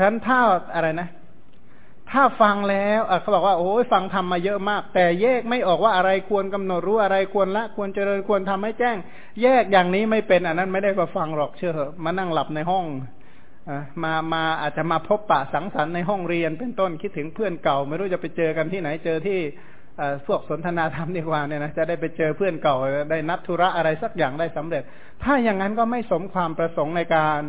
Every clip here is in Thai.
ราะฉะนั้นถ้าอะไรนะ ถ้าฟังแล้วเขาบอกว่าโอ้ยฟังทำมาเยอะมาก แต่แยกไม่ออกว่าอะไรควรกำหนดรู้อะไรควรละ ควรเจริญควรทำให้แจ้ง แยกอย่างนี้ไม่เป็นอันนั้นไม่ได้มาฟังหรอกเชื่อเถอะมานั่งหลับในห้องอมามาอาจจะมาพบปะสังสรรค์ในห้องเรียนเป็นต้นคิดถึงเพื่อนเก่า ไม่รู้จะไปเจอกันที่ไหนเจอที่พวกสนทนาธรรมดีกว่าเนี่ยนะจะได้ไปเจอเพื่อนเก่าได้นัดธุระอะไรสักอย่างได้สำเร็จ ถ้าอย่างนั้นก็ไม่สมความประสงค์ในการ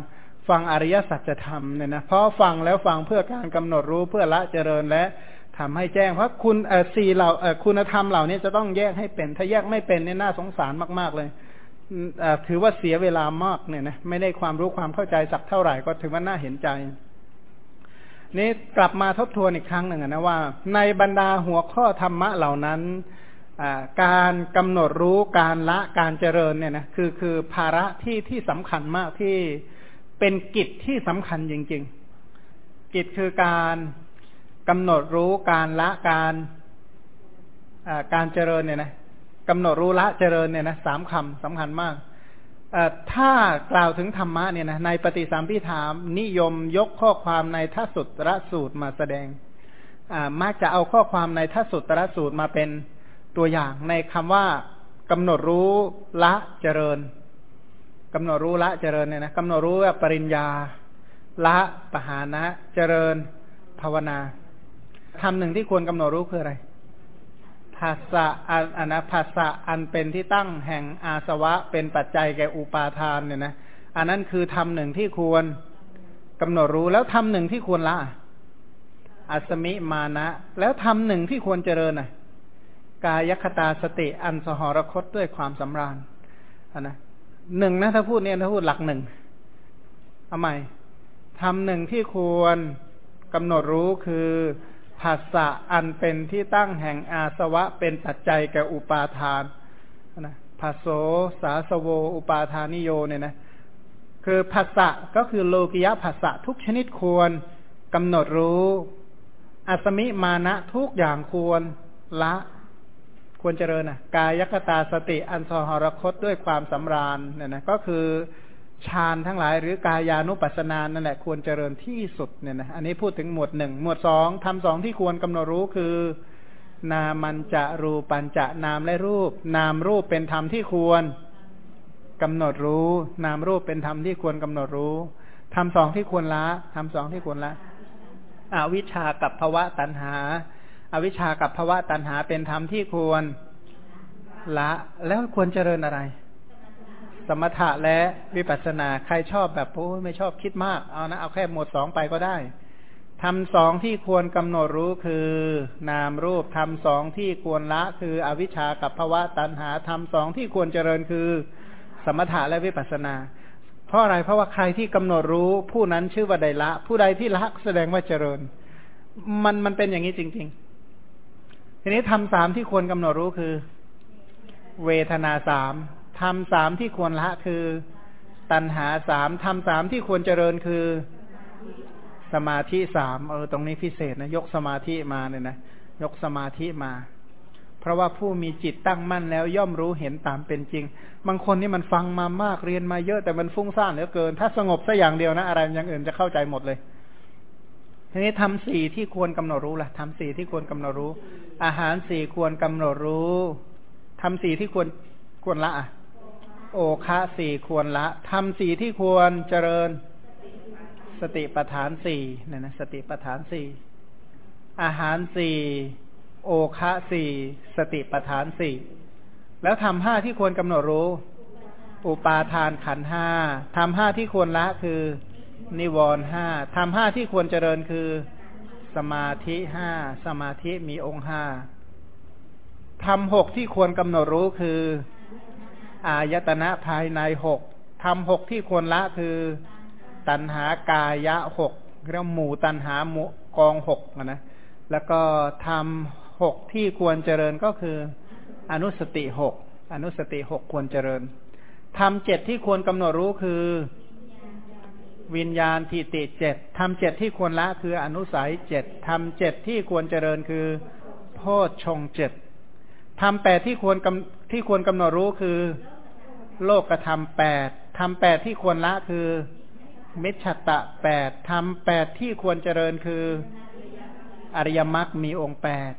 ฟังอริยสัจธรรมเนี่ยนะเพราะฟังแล้วฟังเพื่อการกำหนดรู้เพื่อละเจริญและทำให้แจ้งเพราะคุณเออสี่เหล่าเออคุณธรรมเหล่านี้จะต้องแยกให้เป็น ถ้าแยกไม่เป็นเนี่ยน่าสงสารมาก ๆเลยถือว่าเสียเวลามากเนี่ยนะไม่ได้ความรู้ความเข้าใจสักเท่าไหร่ก็ถือว่าน่าเห็นใจ นี้กลับมาทบทวนอีกครั้งหนึ่งนะว่า ในบรรดาหัวข้อธรรมะเหล่านั้นการกำหนดรู้การละการเจริญเนี่ยนะคือคือภาระที่ที่สำคัญมากที่ เป็นกิจที่สำคัญจริง ๆ กิจคือการกำหนดรู้การละการการเจริญเนี่ยนะกำหนดรู้ละเจริญเนี่ยนะสามคำสำคัญมากถ้ากล่าวถึงธรรมะเนี่ยนะในปฏิสัมพิธามนิยมยกข้อความในทัศสุตรสูตรมาแสดงมักจะเอาข้อความในทัศสุตรสูตรมาเป็นตัวอย่างในคำว่ากำหนดรู้ละเจริญ กำหนดรู้ละเจริญเนี่ยนะกำหนดรู้ว่าปริญญา ละปหานะเจริญ ภาวนาคำหนึ่งที่ควรกำหนดรู้คืออะไรภาษะอันนะภาษะอันเป็นที่ตั้งแห่งอาสวะเป็นปัจจัยแก่อุปาทานเนี่ยนะอันนั้นคือทำหนึ่งที่ควรกำหนดรู้แล้วทำหนึ่งที่ควรละอัสมิมานะ แล้วทำหนึ่งที่ควรเจริญน่ะ กายคตาสติอันสหรคตด้วยความสำราญอันนะ หนึ่งนะถ้าพูดเนี่ยถ้าพูดหลักหนึ่งทำไมทำหนึ่งที่ควรกำหนดรู้คือภาษะอันเป็นที่ตั้งแห่งอาสวะเป็นปัจจัยแก่อุปาทานนะภาโสสาสโว อุปาทานิโยเนี่ยนะคือภาษะก็คือโลกิยะภาษะทุกชนิดควรกำหนดรู้ อัสมิมานะทุกอย่างควรละ ควรเจริญนะกายคตาสติอันสหรคตด้วยความสำราญเนี่ยนะก็คือฌานทั้งหลายหรือกายานุปัสสนานั่นแหละควรเจริญที่สุดเนี่ยนะอันนี้พูดถึงหมวดหนึ่งหมวดสองทำสองที่ควรกำหนดรู้คือ นามันจะรูปัญจะนามและรูป นามรูปเป็นธรรมที่ควรกำหนดรู้ นามรูปเป็นธรรมที่ควรกำหนดรู้ทำสองที่ควรละทำสองที่ควรละอวิชากับภวะตัณหา อวิชากับภาวะตัณหาเป็นธรรมที่ควรละแล้วควรเจริญอะไร สมถะและวิปัสสนาใครชอบแบบโอ้ไม่ชอบคิดมาก เอานะเอาแค่หมวดสองไปก็ได้ทำสองที่ควรกำหนดรู้คือนามรูปทำสองที่ควรละ คืออวิชากับภาวะตัณหาทำสองที่ควรเจริญคือ สมถะและวิปัสสนา เพราะอะไรเพราะว่าใครที่กำหนดรู้ผู้นั้นชื่อว่าใดละ ผู้ใดที่ละแสดงว่าเจริญ มันมันเป็นอย่างนี้จริง ๆ ทีนี้ทำสามที่ควรกำหนดรู้คือ เวทนาสามทำสามที่ควรละคือ ตัณหาสามทำสามที่ควรเจริญคือ สมาธิสามเออตรงนี้พิเศษนะยกสมาธิมาเนี่ยนะยกสมาธิมา เพราะว่าผู้มีจิตตั้งมั่นแล้วย่อมรู้เห็นตามเป็นจริง บางคนนี่มันฟังมามากเรียนมาเยอะแต่มันฟุ้งซ่านเหลือเกิน ถ้าสงบสัอย่างเดียวนะ อะไรอย่างอื่นจะเข้าใจหมดเลย ทีนี้ทำสี่ที่ควรกำหนดรู้ล่ะทำสี่ที่ควรกำหนดรู้ อาหารสี่ควรกำหนดรู้ทำสี่ที่ควรควรละอะโอคะสี่ควรละทำสี่ที่ควรเจริญ สติปัฏฐานสี่เนี่ยนะ สติปัฏฐานสี่อาหารสี่โอคะสี่สติปัฏฐานสี่แล้วทำห้าที่ควรกำหนดรู้ อุปาทานขันห้าทำห้าที่ควรละคือ นิวรณ์ห้าทำห้าที่ควรเจริญคือ สมาธิห้าสมาธิมีองค์ห้าทำหกที่ควรกำหนดรู้คือ อายตนะภายในหกทำหกที่ควรละคือ ตันหากายะหกเรียกหมู่ตันหาหมู่กองหกนะแล้วก็ทำหกที่ควรเจริญก็คือ อนุสติหกอนุสติหกควรเจริญทำเจ็ดที่ควรกำหนดรู้คือ วิญญาณทิติเจ็ดทำเจ็ดที่ควรละคืออนุสัยเจ็ดทำเจ็ดที่ควรเจริญคือโพชฌงเจ็ดทำแปดที่ควรกำที่ควรกำหนดรู้คือ โลกกระทำแปดทำแปดที่ควรละคือมิชตะแปดทำแปดที่ควรเจริญคืออริยมรรคมีองค์แปด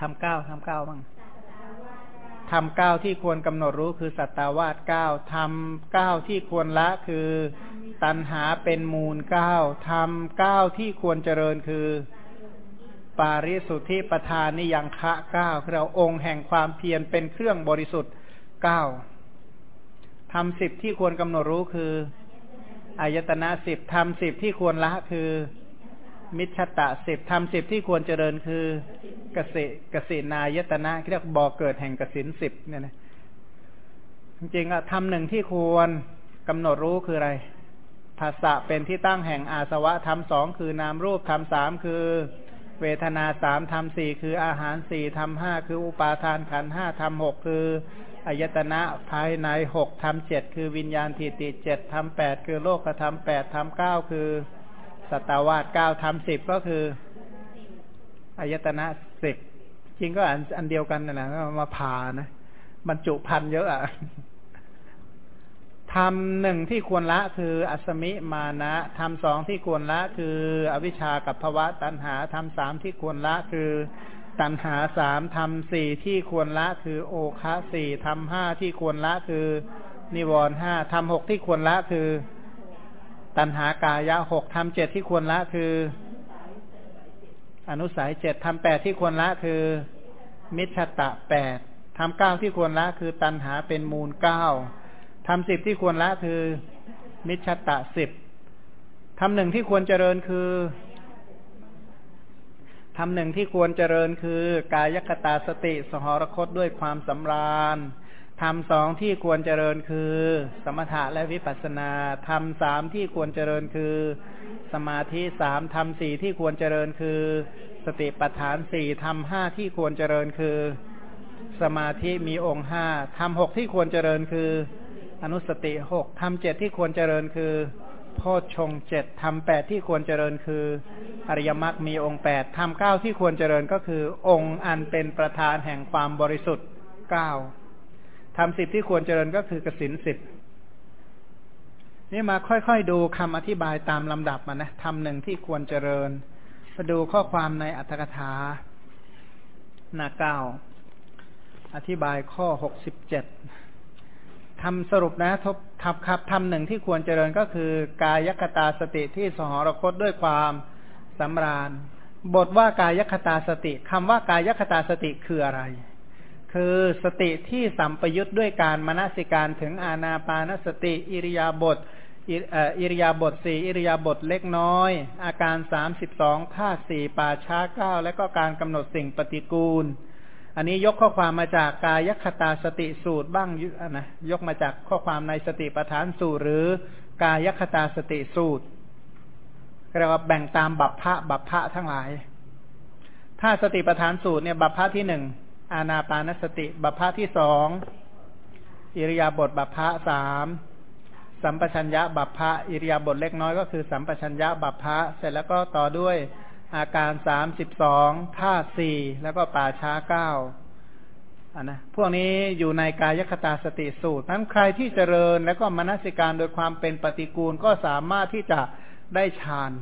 ทำเก้าทำเก้าบ้างทำเก้าที่ควรกำหนดรู้คือสัตตาวาสเก้าทำเก้าที่ควรละคือ ตัณหาเป็นมูลเก้าทำเก้าที่ควรเจริญคือ ปาริสุทธิปทานนิยังคะเก้าเราองค์แห่งความเพียรเป็นเครื่องบริสุทธิ์เก้าทำสิบที่ควรกำหนดรู้คืออายตนะสิบทำสิบที่ควรละคือ มิชตะสิบทำสิบที่ควรเจริญคือเกษเกษนายตนะเรียกบ่อเกิดแห่งกสินสิบเนี่ยนะจริงๆอะทำหนึ่งที่ควรกำหนดรู้คืออะไร ภาษะเป็นที่ตั้งแห่งอาสวะทำสองคือนามรูปทำสามคือ เวทนาสามทำสี่คืออาหารสี่ทำห้าคืออุปาทานขันห้าทำหกคืออายตนะภายในหกทำเจ็ดคือวิญญาณทิฏฐิเจ็ดทำแปดคือโลกธรรมแปดทำเก้าคือสตาวาสเก้าทำสิบก็คืออายตนะสิบจริงก็อันอันเดียวกันนะนะมาผ่านะบรรจุพันเยอะอะ ทำหนึ่งที่ควรละคืออัสมิมานะทำสองที่ควรละคืออวิชากับภวะตัณหาทำสามที่ควรละคือตัณหาสามทำสี่ที่ควรละคือโอคะสี่ทำห้าที่ควรละคือนิวรห้าทำหกที่ควรละคือ ตัณหากายะหกทำเจ็ดที่ควรละคือ อนุสัยเจ็ดทำแปดที่ควรละคือ มิชตะแปดทำเก้าที่ควรละคือตัณหาเป็นมูลเก้า ทำสิบที่ควรละคือ มิชตะสิบทำหนึ่งที่ควรเจริญคือทำหนึ่งที่ควรเจริญคือ กายคตาสติ สหรคตด้วยความสำราญทำสองที่ควรเจริญคือ สมถะและวิปัสนาทำสามที่ควรเจริญคือ สมาธิสามทำสี่ที่ควรเจริญคือ สติปัฏฐานสี่ทำห้าที่ควรเจริญคือ สมาธิมีองค์ห้าทำหกที่ควรเจริญคือ อนุสติหกทำเจ็ดที่ควรเจริญคือโพชฌงเจ็ดทำแปดที่ควรเจริญคือ อริยมรรคมีองค์แปดทำเก้าที่ควรเจริญก็คือ องค์อันเป็นประธานแห่งความบริสุทธิ์เก้าทำสิบที่ควรเจริญก็คือกสินสิบนี่มาค่อยๆดูคำอธิบายตามลำดับมานะทำหนึ่งที่ควรเจริญมาดูข้อความในอัตถกถาหน้าเก้าอธิบายข้อหกสิบเจ็ด ทำสรุปนะทบทับครับทำหนึ่งที่ควรเจริญก็คือ กายคตาสติที่สหรคตด้วยความสำราญ บทว่ากายคตาสติคำว่ากายคตาสติคืออะไร คือสติที่สัมปยุทธ์ด้วยการมนสิการถึงอาณาปานสติ อิริยาบถอิริยาบถสี่อิริยาบถเล็กน้อย อาการสามสิบสองท่าสี่ป่าช้าเก้าและก็การกำหนดสิ่งปฏิกูล อันนี้ยกข้อความมาจากกายคตาสติสูตรบ้างนะยกมาจากข้อความในสติปัฏฐานสูตร หรือกายคตาสติสูตรเรียกว่าแบ่งตามบัพพะบัพพะทั้งหลาย ถ้าสติปัฏฐานสูตรเนี่ยบัพพะที่หนึ่งอานาปานสติบัพพะที่สองอิริยาบถบัพพะสามสัมปชัญญะบัพพะอิริยาบถเล็กน้อยก็คือสัมปชัญญะบัพพะเสร็จแล้วก็ต่อด้วย อาการสามสิบสองท่าสี่แล้วก็ป่าช้าเก้าอันนะพวกนี้อยู่ในกายคตาสติสูตรนั้นใครที่เจริญแล้วก็มนสิการโดยความเป็นปฏิกูลก็สามารถที่จะได้ฌาน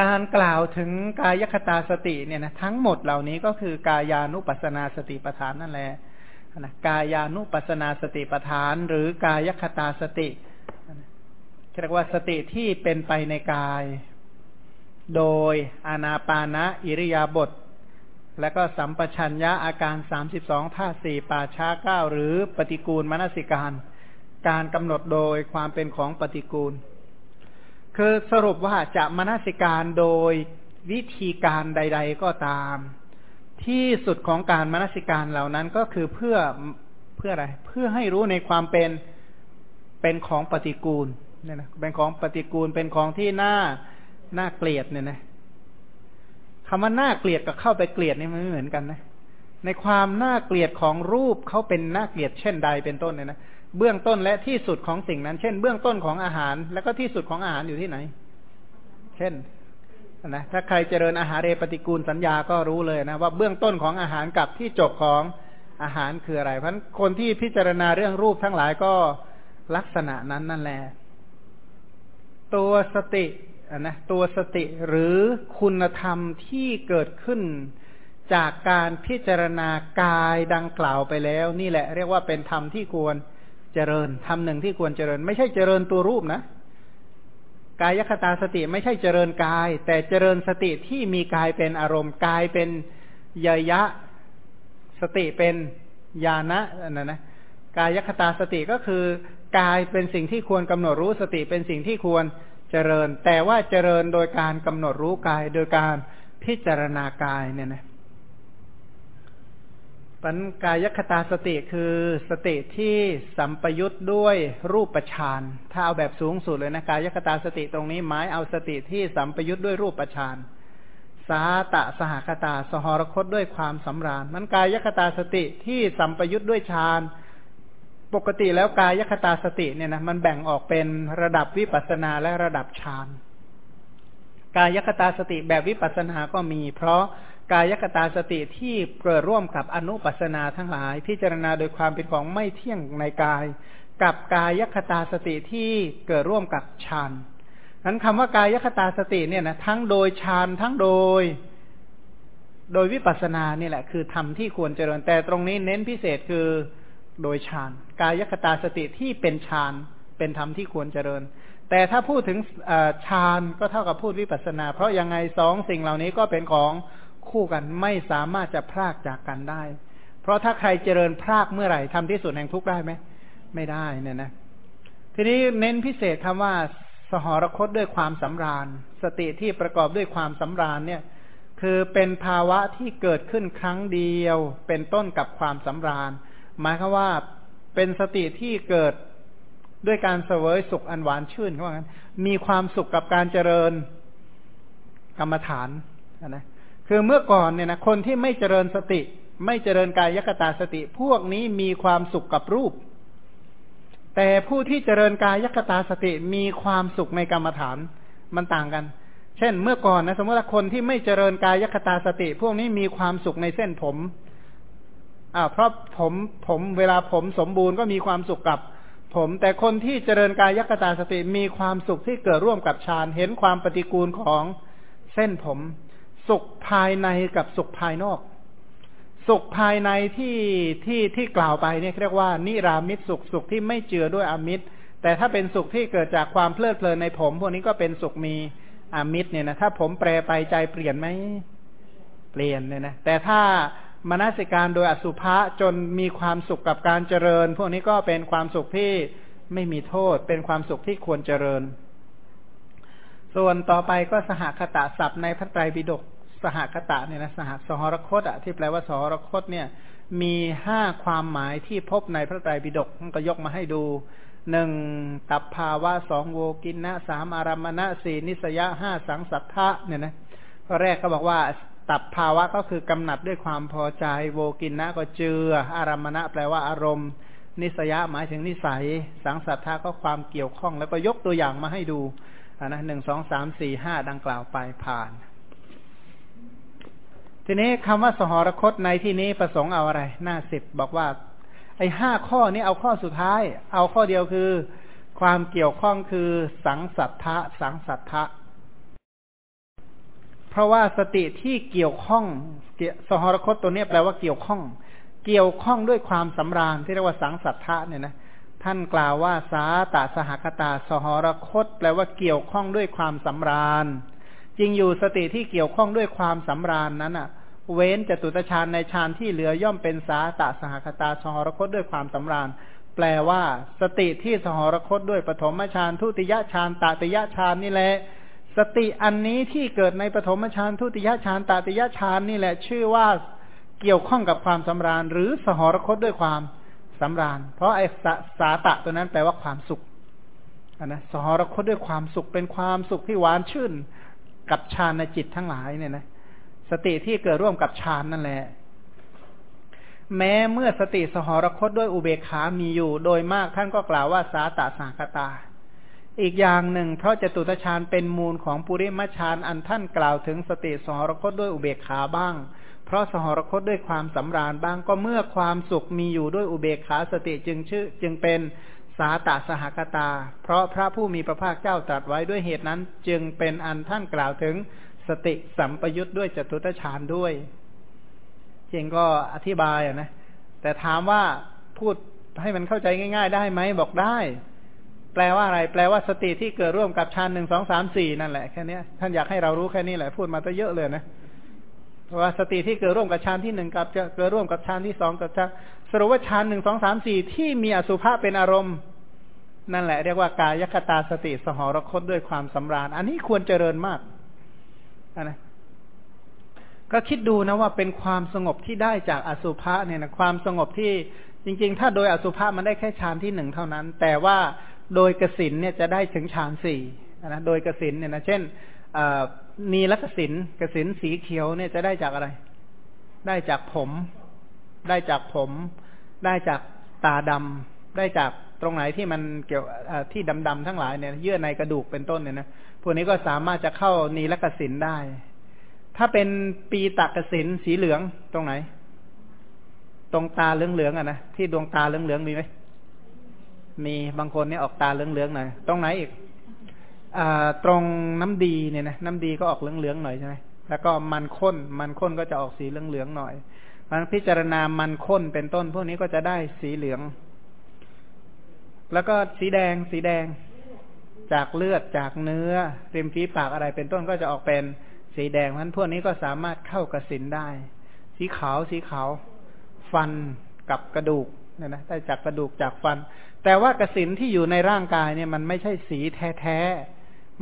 การกล่าวถึงกายคตาสติเนี่ยนะทั้งหมดเหล่านี้ก็คือกายานุปัสนาสติปทานนั่นแหละนะกายานุปัสนาสติปทาน หรือกายคตาสติเรียกว่าสติที่เป็นไปในกาย โดยอานาปานะอิริยาบถและก็สัมปชัญญะอาการสามสิบสองท่าสี่ป่าช้าเก้าหรือปฏิกูลมนสิการ การกำหนดโดยความเป็นของปฏิกูล คือสรุปว่าจะมนสิการโดยวิธีการใด ๆ ก็ตาม ที่สุดของการมนสิการเหล่านั้นก็คือเพื่อเพื่ออะไร เพื่อให้รู้ในความเป็นเป็นของปฏิกูลเนี่ยนะเป็นของปฏิกูลเป็นของที่น่า น่าเกลียดเนี่ยนะคำว่าน่าเกลียดกับเข้าไปเกลียดนี่มันไม่เหมือนกันนะ ในความน่าเกลียดของรูปเขาเป็นน่าเกลียดเช่นใดเป็นต้นเนี่ยนะเบื้องต้นและที่สุดของสิ่งนั้น เช่น เบื้องต้นของอาหาร แล้วก็ที่สุดของอาหารอยู่ที่ไหน เช่นนะถ้าใครเจริญอาหารเรปฏิกูลสัญญาก็รู้เลยนะว่าเบื้องต้นของอาหารกับที่จบของอาหารคืออะไร เพราะคนที่พิจารณาเรื่องรูปทั้งหลายก็ลักษณะนั้นนั่นแหละตัวสติ นะตัวสติหรือคุณธรรมที่เกิดขึ้นจากการพิจารณากายดังกล่าวไปแล้ว นี่แหละ เรียกว่าเป็นธรรมที่ควรเจริญธรรมหนึ่งที่ควรเจริญ ไม่ใช่เจริญตัวรูปนะ กายคตาสติไม่ใช่เจริญกาย แต่เจริญสติที่มีกายเป็นอารมณ์กายเป็นยยะ สติเป็นญาณะนั่นนะกายคตาสติก็คือกายเป็นสิ่งที่ควรกำหนดรู้สติเป็นสิ่งที่ควรเจริญ แต่ว่าเจริญโดยการกำหนดรู้กาย โดยการพิจารณากายเนี่ยนะปัญกายคตาสติคือสติที่สัมปยุตด้วยรูปฌานถ้าเอาแบบสูงสุดเลยนะกายคตาสติตรงนี้หมายเอาสติที่สัมปยุตด้วยรูปฌานสาตะสหคตา สหรคตด้วยความสำราญมันกายคตาสติที่สัมปยุตด้วยฌาน ปกติแล้วกายคตาสติเนี่ยนะมันแบ่งออกเป็นระดับวิปัสนาและระดับฌานกายคตาสติแบบวิปัสนาก็มี เพราะกายกตาสติที่เกิดร่วมกับอนุปัสนาทั้งหลาย พิจารณาโดยความเป็นของไม่เที่ยงในกาย กับกายคตาสติที่เกิดร่วมกับฌานนั้นคำว่ากายคตาสติเนี่ยนะทั้งโดยฌานทั้งโดย โดยวิปัสสนานี่แหละ คือธรรมที่ควรเจริญแต่ตรงนี้เน้นพิเศษคือ โดยฌาน กายคตาสติที่เป็นฌานเป็นธรรมที่ควรเจริญ แต่ถ้าพูดถึงฌานก็เท่ากับพูดวิปัสสนา เพราะยังไงสองสิ่งเหล่านี้ก็เป็นของคู่กันไม่สามารถจะพรากจากกันได้ เพราะถ้าใครเจริญพรากเมื่อไหร่ทำที่สุดแห่งทุกข์ได้ไหมไม่ได้เนี่ยนะ ทีนี้เน้นพิเศษคำว่า สหรคตด้วยความสำราญ สติที่ประกอบด้วยความสำราญเนี่ย คือเป็นภาวะที่เกิดขึ้นครั้งเดียว เป็นต้นกับความสำราญ หมายคือว่าเป็นสติที่เกิดด้วยการเสวยสุขอันหวานชื่นเขาว่างั้น มีความสุขกับการเจริญกรรมฐานนะคือเมื่อก่อนเนี่ยนะคนที่ไม่เจริญสติ ไม่เจริญกายยคตาสติ พวกนี้มีความสุขกับรูป แต่ผู้ที่เจริญกายยคตาสติมีความสุขในกรรมฐานมันต่างกัน เช่น เมื่อก่อนนะสมมติว่าคนที่ไม่เจริญกายยคตาสติ พวกนี้มีความสุขในเส้นผม อ่าเพราะผมผมเวลาผมสมบูรณ์ก็มีความสุขกับผม แต่คนที่เจริญกายยคตาสติมีความสุขที่เกิดร่วมกับฌานเห็นความปฏิกูลของเส้นผม สุขภายในกับสุขภายนอก สุขภายในที่ที่ที่กล่าวไปเนี่ยเรียกว่า นิรามิตสุขสุขที่ไม่เจือด้วยอมิตร แต่ถ้าเป็นสุขที่เกิดจากความเพลิดเพลินในผม พวกนี้ก็เป็นสุขมีอมิตรเนี่ยนะถ้าผมแปรไปใจเปลี่ยนไหมเปลี่ยนเนี่ยนะแต่ถ้า มนสิการโดยอสุภะจนมีความสุขกับการเจริญ พวกนี้ก็เป็นความสุขที่ไม่มีโทษ เป็นความสุขที่ควรเจริญ ส่วนต่อไปก็สหคตะศัพท์ในพระไตรปิฎกสหคตะเนี่ยนะสหสหรคตอะที่แปลว่าสหรคตเนี่ย มีห้าความหมายที่พบในพระไตรปิฎกก็ยกมาให้ดูหนึ่งตับภาวะสองโวกินนะสามอารมณะสี่นิสยะห้าสังสัทธะเนี่ยนะข้อแรกก็บอกว่า ตับภาวะก็คือกำหนัดด้วยความพอใจ โวกินนะก็เจือ อารมณะแปลว่าอารมณ์ นิสยะหมายถึงนิสัย สังสัทธะก็ความเกี่ยวข้อง แล้วก็ยกตัวอย่างมาให้ดูนะหนึ่งสองสามสี่ห้าดังกล่าวไปผ่าน ทีนี้คำว่าสหรคตในที่นี้ประสงค์เอาอะไร หน้าสิบบอกว่า ไอ้ห้าข้อนี้เอาข้อสุดท้าย เอาข้อเดียวคือ ความเกี่ยวข้องคือสังสัทธะสังสัทธะ เพราะว่าสติที่เกี่ยวข้องสหรคตตัวนี้แปลว่าเกี่ยวข้อง เกี่ยวข้องด้วยความสำราญที่เรียกว่าสังสัทธะเนี่ยนะท่านกล่าวว่าสาตาสหคตา สหรคต แปลว่าเกี่ยวข้องด้วยความสำราญ จริงอยู่สติที่เกี่ยวข้องด้วยความสำราญนั้นอะเว้นจตุตฌานในฌานที่เหลือย่อมเป็นสาตะสหคตา สหรคตด้วยความสำราญ แปลว่า สติที่สหรคตด้วยปฐมฌานทุติยฌานตติยฌานนี่แหละ สติอันนี้ที่เกิดในปฐมฌานทุติยฌานตติยฌานนี่แหละชื่อว่าเกี่ยวข้องกับความสำราญ หรือสหรคตด้วยความสำราญ เพราะไอ้สาตะตัวนั้นแปลว่าความสุขนะสหรคตด้วยความสุขเป็นความสุขที่หวานชื่นกับฌานในจิตทั้งหลายเนี่ยนะสติที่เกิดร่วมกับฌานนั่นแหละ แม้เมื่อสติสหรคตด้วยอุเบกขามีอยู่ โดยมากท่านก็กล่าวว่าสาตาสังคตา อีกอย่างหนึ่ง เพราะจตุตฌานเป็นมูลของปุริมฌานอันท่านกล่าวถึงสติสหรคตด้วยอุเบกขาบ้าง เพราะสหรคตด้วยความสำราญบ้างก็เมื่อความสุขมีอยู่ด้วยอุเบกขาสติจึงชื่อ จึงเป็นสาตาสหกตา เพราะพระผู้มีพระภาคเจ้าตรัสไว้ด้วยเหตุนั้น จึงเป็นอันท่านกล่าวถึงสติสัมปยุตด้วยจตุตฌานด้วยจริงก็อธิบายอะนะแต่ถามว่าพูดให้มันเข้าใจง่าย ๆ ได้ไหมบอกได้ แปลว่าอะไร แปลว่าสติที่เกิดร่วมกับฌานหนึ่งสองสามสี่นั่นแหละแค่นี้ท่านอยากให้เรารู้แค่นี้แหละพูดมาตั้งเยอะเลยนะเพราะว่าสติที่เกิดร่วมกับฌานที่หนึ่งกับจะเกิดร่วมกับฌานที่สองกับฌานสรุปว่าฌานหนึ่งสองสามสี่ที่มีอสุภะเป็นอารมณ์ นั่นแหละเรียกว่ากายคตาสติสหรคตด้วยความสำราญ อันนี้ควรเจริญมากนะก็คิดดูนะว่าเป็นความสงบที่ได้จากอสุภะเนี่ยนะความสงบที่จริง ๆ ถ้าโดยอสุภะมันได้แค่ฌานที่หนึ่งเท่านั้น แต่ว่า โดยกสินเนี่ยจะได้ถึงฌานสี่นะโดยกสินเนี่ยนะเช่นนีลกสินกสินสีเขียวเนี่ยจะได้จากอะไร ได้จากผม ได้จากผม ได้จากตาดำได้จากตรงไหนที่มันเกี่ยวที่ดำๆทั้งหลายเนี่ยเยื่อในกระดูกเป็นต้นเนี่ยนะพวกนี้ก็สามารถจะเข้านีลกสินได้ ถ้าเป็นปีตากสินสีเหลืองตรงไหน ตรงตาเหลืองๆอะนะที่ดวงตาเหลืองๆมีไหม มีบางคนเนี่ยออกตาเหลืองๆหน่อย ตรงไหนอีกตรงน้ำดีเนี่ยนะน้ำดีก็ออกเหลืองๆหน่อยใช่ไหมแล้วก็มันข้น มันข้นก็จะออกสีเหลืองๆหน่อยมันพิจารณามันข้นเป็นต้น พวกนี้ก็จะได้สีเหลือง แล้วก็สีแดงสีแดง จากเลือดจากเนื้อ ริมฝีปากอะไรเป็นต้นก็จะออกเป็นสีแดงเพราะพวกนี้ก็สามารถเข้ากระสินได้ สีขาวสีขาว ฟันกับกระดูกเนี่ยนะได้จากกระดูกจากฟัน แต่ว่ากระสินที่อยู่ในร่างกายเนี่ยมันไม่ใช่สีแท้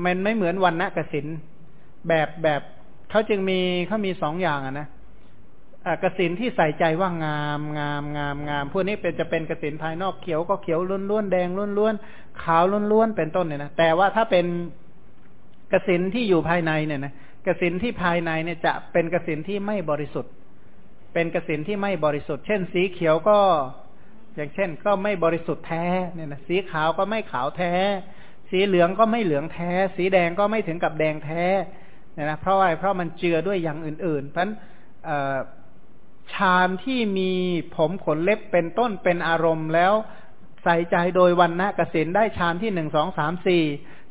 มันไม่เหมือนวันณะกสินแบบแบบเขาจึงมีเขามีสองอย่างอะนะกสินที่ใส่ใจว่างามงามงามงามพวกนี้เป็นจะเป็นกสินภายนอกเขียวก็เขียวล้วนๆแดงล้วนๆขาวล้วนๆเป็นต้นเนี่ยนะแต่ว่าถ้าเป็นกสินที่อยู่ภายในเนี่ยนะกสินที่ภายในเนี่ยจะเป็นกสินที่ไม่บริสุทธิ์ เป็นกสินที่ไม่บริสุทธิ์ เช่น สีเขียวก็ อย่างเช่น ก็ไม่บริสุทธิ์แท้เนี่ยนะสีขาวก็ไม่ขาวแท้ สีเหลืองก็ไม่เหลืองแท้ สีแดงก็ไม่ถึงกับแดงแท้เนี่ยนะเพราะอะไรเพราะมันเจือด้วยอย่างอื่นๆ เพราะฉนั้นฌานที่มีผมขนเล็บเป็นต้นเป็นอารมณ์แล้วใส่ใจโดยวันณะกสินได้ฌานที่หนึ่งสองสามสี่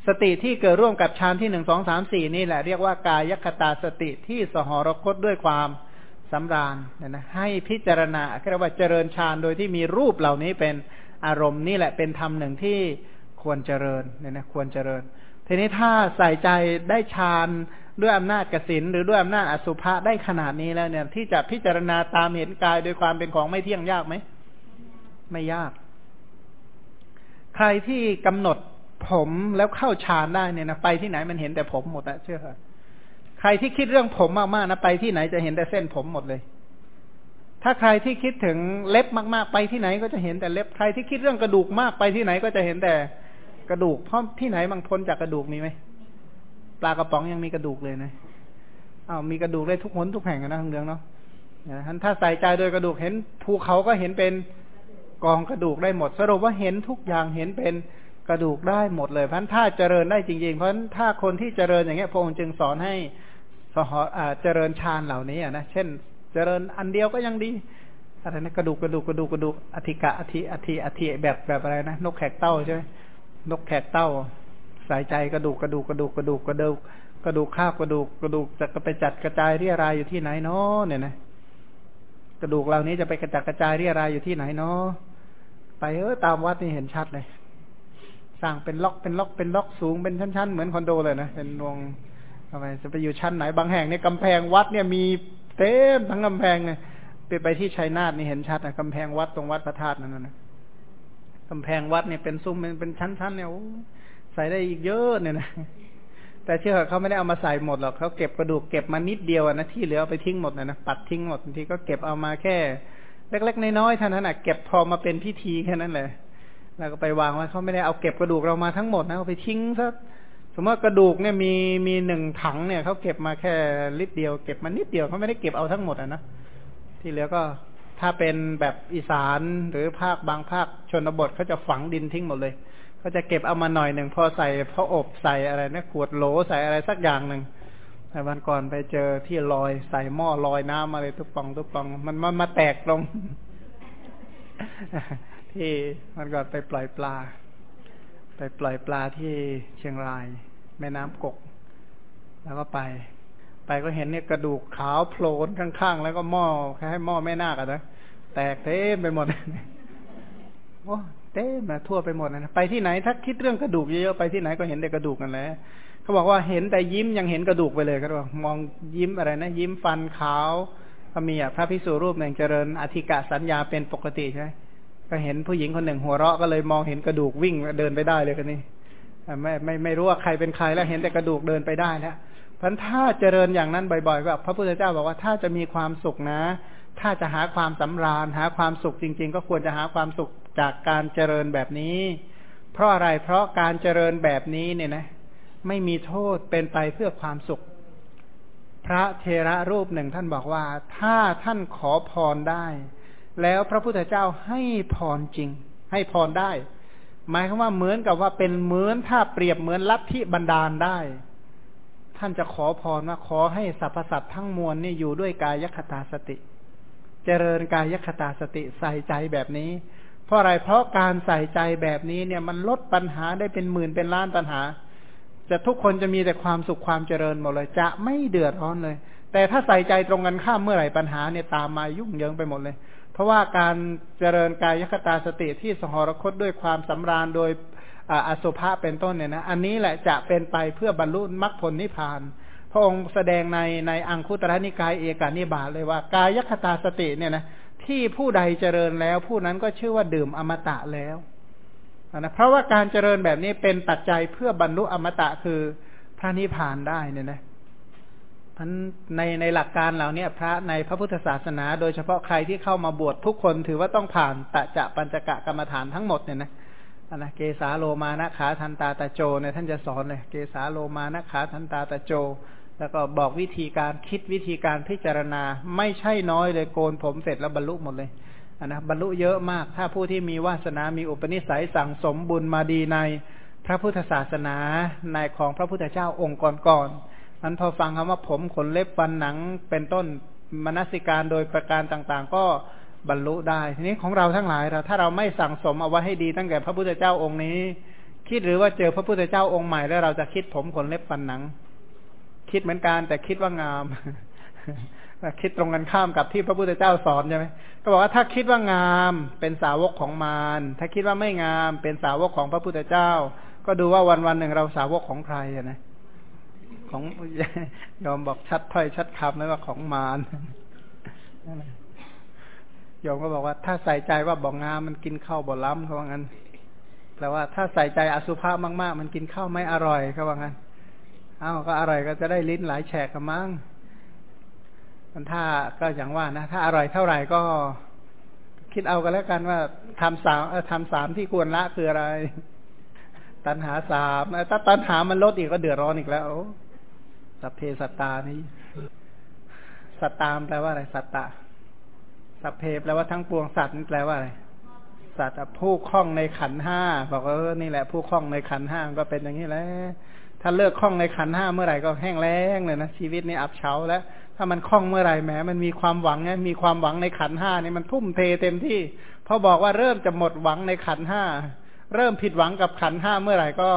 สติที่เกิดร่วมกับฌานที่หนึ่งสองสามสี่นี่แหละเรียกว่ากายคตาสติที่สหรคตด้วยความ สำราญเนี่ยนะให้พิจารณาเรียกว่าเจริญฌานโดยที่มีรูปเหล่านี้เป็นอารมณ์นี่แหละเป็นธรรมหนึ่งที่ควรเจริญเนี่ยนะควรเจริญ ทีนี้ถ้าใส่ใจได้ฌานด้วยอำนาจกสินหรือด้วยอำนาจอสุภะได้ขนาดนี้แล้วเนี่ย ที่จะพิจารณาตามเห็นกายโดยความเป็นของไม่เที่ยงยากไหมไม่ยาก ใครที่กำหนดผมแล้วเข้าฌานได้เนี่ยนะไปที่ไหนมันเห็นแต่ผมหมดอะเชื่อ ใครที่คิดเรื่องผมมากๆนะไปที่ไหนจะเห็นแต่เส้นผมหมดเลย ถ้าใครที่คิดถึงเล็บมากๆ ไปที่ไหนก็จะเห็นแต่เล็บใครที่คิดเรื่องกระดูกมากไปที่ไหนก็จะเห็นแต่กระดูกเพราะที่ไหนบางพ้นจากกระดูกมีไหมปลากระป๋องยังมีกระดูกเลยนะอ้าวมีกระดูกได้ทุกหนทุกแห่งนะทั้งเรื่องเนาะถ้าใส่ใจโดยกระดูกเห็นภูเขาก็เห็นเป็นกองกระดูกได้หมด สรุปว่าเห็นทุกอย่างเห็นเป็นกระดูกได้หมดเลยเพราะถ้าเจริญได้จริงๆ เพราะถ้าคนที่เจริญอย่างเงี้ยพระองค์จึงสอนให้ สหเจริญฌานเหล่านี้นะเช่น เจริญอันเดียวก็ยังดีอะไรนะกระดูกกระดูกกระดูกกระดูกอธิกะอธิอธิอธิแบบแบบอะไรนะนกแขกเต้าใช่ไหมนกแขกเต้า สายใจกระดูกกระดูกกระดูกกระดูกกระดูกกระดูกข้าวกระดูกกระดูกจะไปจัดกระจายเรียรายอยู่ที่ไหนเนาะเนี่ยนะกระดูกเหล่านี้จะไปกระจัดกระจายเรียรายอยู่ที่ไหนเนาะไปเออตามวัดนี่เห็นชัดเลยสร้างเป็นล็อกเป็นล็อกเป็นล็อกสูงเป็นชั้นๆเหมือนคอนโดเลยนะเป็นวง ทำไมจะไปอยู่ชั้นไหนบางแห่งเนี่ยกำแพงวัดเนี่ยมีเต็มทั้งกำแพงเลยไปไปที่ชัยนาทนี่เห็นชัดนะกำแพงวัดตรงวัดพระธาตุนั่นนะกำแพงวัดเนี่ยเป็นซุ้มเป็นเป็นชั้นๆเนี่ยใส่ได้อีกเยอะเนี่ยนะแต่เชื่อเขาไม่ได้เอามาใส่หมดหรอกเขาเก็บกระดูกเก็บมานิดเดียวนะที่เหลือไปทิ้งหมดนะนะปัดทิ้งหมดบางทีก็เก็บเอามาแค่เล็กๆน้อยๆเท่านั้นนะเก็บพอมาเป็นพิธีแค่นั้นเลยแล้วก็ไปวางไว้เขาไม่ได้เอาเก็บกระดูกเรามาทั้งหมดนะเอาไปทิ้งซะ สมมติกระดูกเนี่ยมีมีหนึ่งถังเนี่ยเขาเก็บมาแค่ลิตรเดียวเก็บมานิดเดียวเขาไม่ได้เก็บเอาทั้งหมดอะนะที่เหลือก็ถ้าเป็นแบบอีสานหรือภาคบางภาคชนบทเขาจะฝังดินทิ้งหมดเลยเขาจะเก็บเอามาหน่อยหนึ่งพอใส่พออบใส่อะไรนะขวดโหลใส่อะไรสักอย่างหนึ่งแต่วันก่อนไปเจอที่ลอยใส่หม้อลอยน้ำอะไรทุกปองทุกปองมันมันมาแตกลงที่ที่มันก่อนไปปล่อยปลา ไปปล่อยปลาที่เชียงราย แม่น้ำกก แล้วก็ไป ไปก็เห็นเนี่ยกระดูกขาวโผล่ข้างๆ แล้วก็หม้อคล้หม้อแม่นาคอะนะแตกเต็มไปหมดโอ้เต็มนะทั่วไปหมดนะไปที่ไหนถ้าคิดเรื่องกระดูกเยอะๆไปที่ไหนก็เห็นแต่กระดูกกันแล้วเขาบอกว่าเห็นแต่ยิ้มยังเห็นกระดูกไปเลยเขาบอกมองยิ้มอะไรนะ ยิ้มฟันขาวก็มีอะพระพิสุรูปหนึ่งเจริญอธิกะสัญญาเป็นปกติใช่ไหมก็เห็นผู้หญิงคนหนึ่งหัวเราะก็เลยมองเห็นกระดูกวิ่งเดินไปได้เลยคนนี้ ไม่ไม่ไม่รู้ว่าใครเป็นใครแล้วเห็นแต่กระดูกเดินไปได้แล้วพันถ้าเจริญอย่างนั้นบ่อยๆแบบพระพุทธเจ้าบอกว่าถ้าจะมีความสุขนะ ถ้าจะหาความสำราญ หาความสุขจริง ๆ ก็ควรจะหาความสุขจากการเจริญแบบนี้ เพราะอะไรเพราะการเจริญแบบนี้เนี่ยนะ ไม่มีโทษเป็นไปเพื่อความสุข พระเทระรูปหนึ่งท่านบอกว่า ถ้าท่านขอพรได้ แล้วพระพุทธเจ้าให้พรจริง ให้พรได้ หมายความว่าเหมือนกับว่าเป็นเหมือนถ้าเปรียบเหมือนลัทธิบันดาลได้ ท่านจะขอพรว่าขอให้สรรพสัตว์ทั้งมวลนี่อยู่ด้วยกายคตาสติ เจริญกายคตาสติใส่ใจแบบนี้ เพราะอะไรเพราะการใส่ใจแบบนี้เนี่ยมันลดปัญหาได้เป็นหมื่นเป็นล้านปัญหาจะทุกคนจะมีแต่ความสุขความเจริญหมดเลย จะไม่เดือดร้อนเลย แต่ถ้าใส่ใจตรงกันข้ามเมื่อไหร่ปัญหาเนี่ยตามมายุ่งเหยิงไปหมดเลย เพราะว่าการเจริญกายคตาสติที่สหรคตด้วยความสำราญโดยอสุภะเป็นต้นเนี่ยนะอันนี้แหละจะเป็นไปเพื่อบรรลุมรรคผลนิพพาน พระองค์แสดงในในอังคุตระนิกายเอกานิบาตเลยว่ากายคตาสติเนี่ยนะที่ผู้ใดเจริญแล้วผู้นั้นก็ชื่อว่าดื่มอมตะแล้วนะเพราะว่าการเจริญแบบนี้เป็นปัจจัยเพื่อบรรลุอมตะคือพระนิพพานได้เนี่ยนะ พันในในหลักการเหล่านี้พระในพระพุทธศาสนา โดยเฉพาะใครที่เข้ามาบวชทุกคนถือว่าต้องผ่านตะจะปัญจกะกรรมฐานทั้งหมดเนี่ยนะนะเกสาโลมานะขาทันตาตะโจเนี่ยท่านจะสอนเลยเกสาโลมานะขาทันตาตะโจ แล้วก็บอกวิธีการคิดวิธีการพิจารณาไม่ใช่น้อยเลยโกนผมเสร็จแล้วบรรลุหมดเลยนะบรรลุเยอะมาก ถ้าผู้ที่มีวาสนา มีอุปนิสัยสั่งสมบุญมาดีในพระพุทธศาสนาในของพระพุทธเจ้าองค์ก่อนๆ นั้นพอฟังคำว่าผมขนเล็บฟันหนังเป็นต้นมนสิการโดยประการต่างๆ ก็บรรลุได้ ทีนี้ของเราทั้งหลายเราถ้าเราไม่สั่งสมเอาไว้ให้ดีตั้งแต่พระพุทธเจ้าองค์นี้ คิดหรือว่าเจอพระพุทธเจ้าองค์ใหม่แล้วเราจะคิดผมขนเล็บฟันหนัง คิดเหมือนกันแต่คิดว่างามคิดตรงกันข้ามกับที่พระพุทธเจ้าสอนใช่ไหมก็บอกว่าถ้าคิดว่างามเป็นสาวกของมารถ้าคิดว่าไม่งามเป็นสาวกของพระพุทธเจ้า ก็ดูว่าวันวันหนึ่งเราสาวกของใครนะ ของยอมบอกชัดถ้อยชัดคำนะว่าของมารยอมก็บอกว่า ถ้าใส่ใจว่าบอกงามมันกินข้าวบ่ล้ำเขาว่างั้นแปลว่าถ้าใส่ใจอสุภะมาก ๆ มันกินข้าวไม่อร่อยเขาว่างั้นอ้าวก็อร่อยก็จะได้ลิ้นหลายแฉกกันมั้งมันถ้าก็อย่างว่านะ ถ้าอร่อยเท่าไหร่ก็คิดเอากันแล้วกันว่าทำสามทำสามที่ควรละคืออะไร ตัณหาสามถ้าตัณหามันลดอีกก็เดือดร้อนอีกแล้ว สัพเพสัตตานี้สัตตามแปลว่าอะไร สัตตะ สัพเพแปลว่าทั้งปวงสัตว์นี่แปลว่าอะไร สัตว์ผู้คล้องในขันห้าบอกว่านี่แหละ ผู้คล้องในขันห้าก็เป็นอย่างนี้แหละถ้าเลิกคล้องในขันห้าเมื่อไหร่ก็แห้งแล้งเลยนะชีวิตนี้อับเฉาแล้ว ถ้ามันคล่องเมื่อไหร่แหมมันมีความหวังไงมีความหวังในขันห้านี่มันทุ่มเทเต็มที่พอบอกว่าเริ่มจะหมดหวังในขันห้าเริ่มผิดหวังกับขันห้าเมื่อไหร่ก็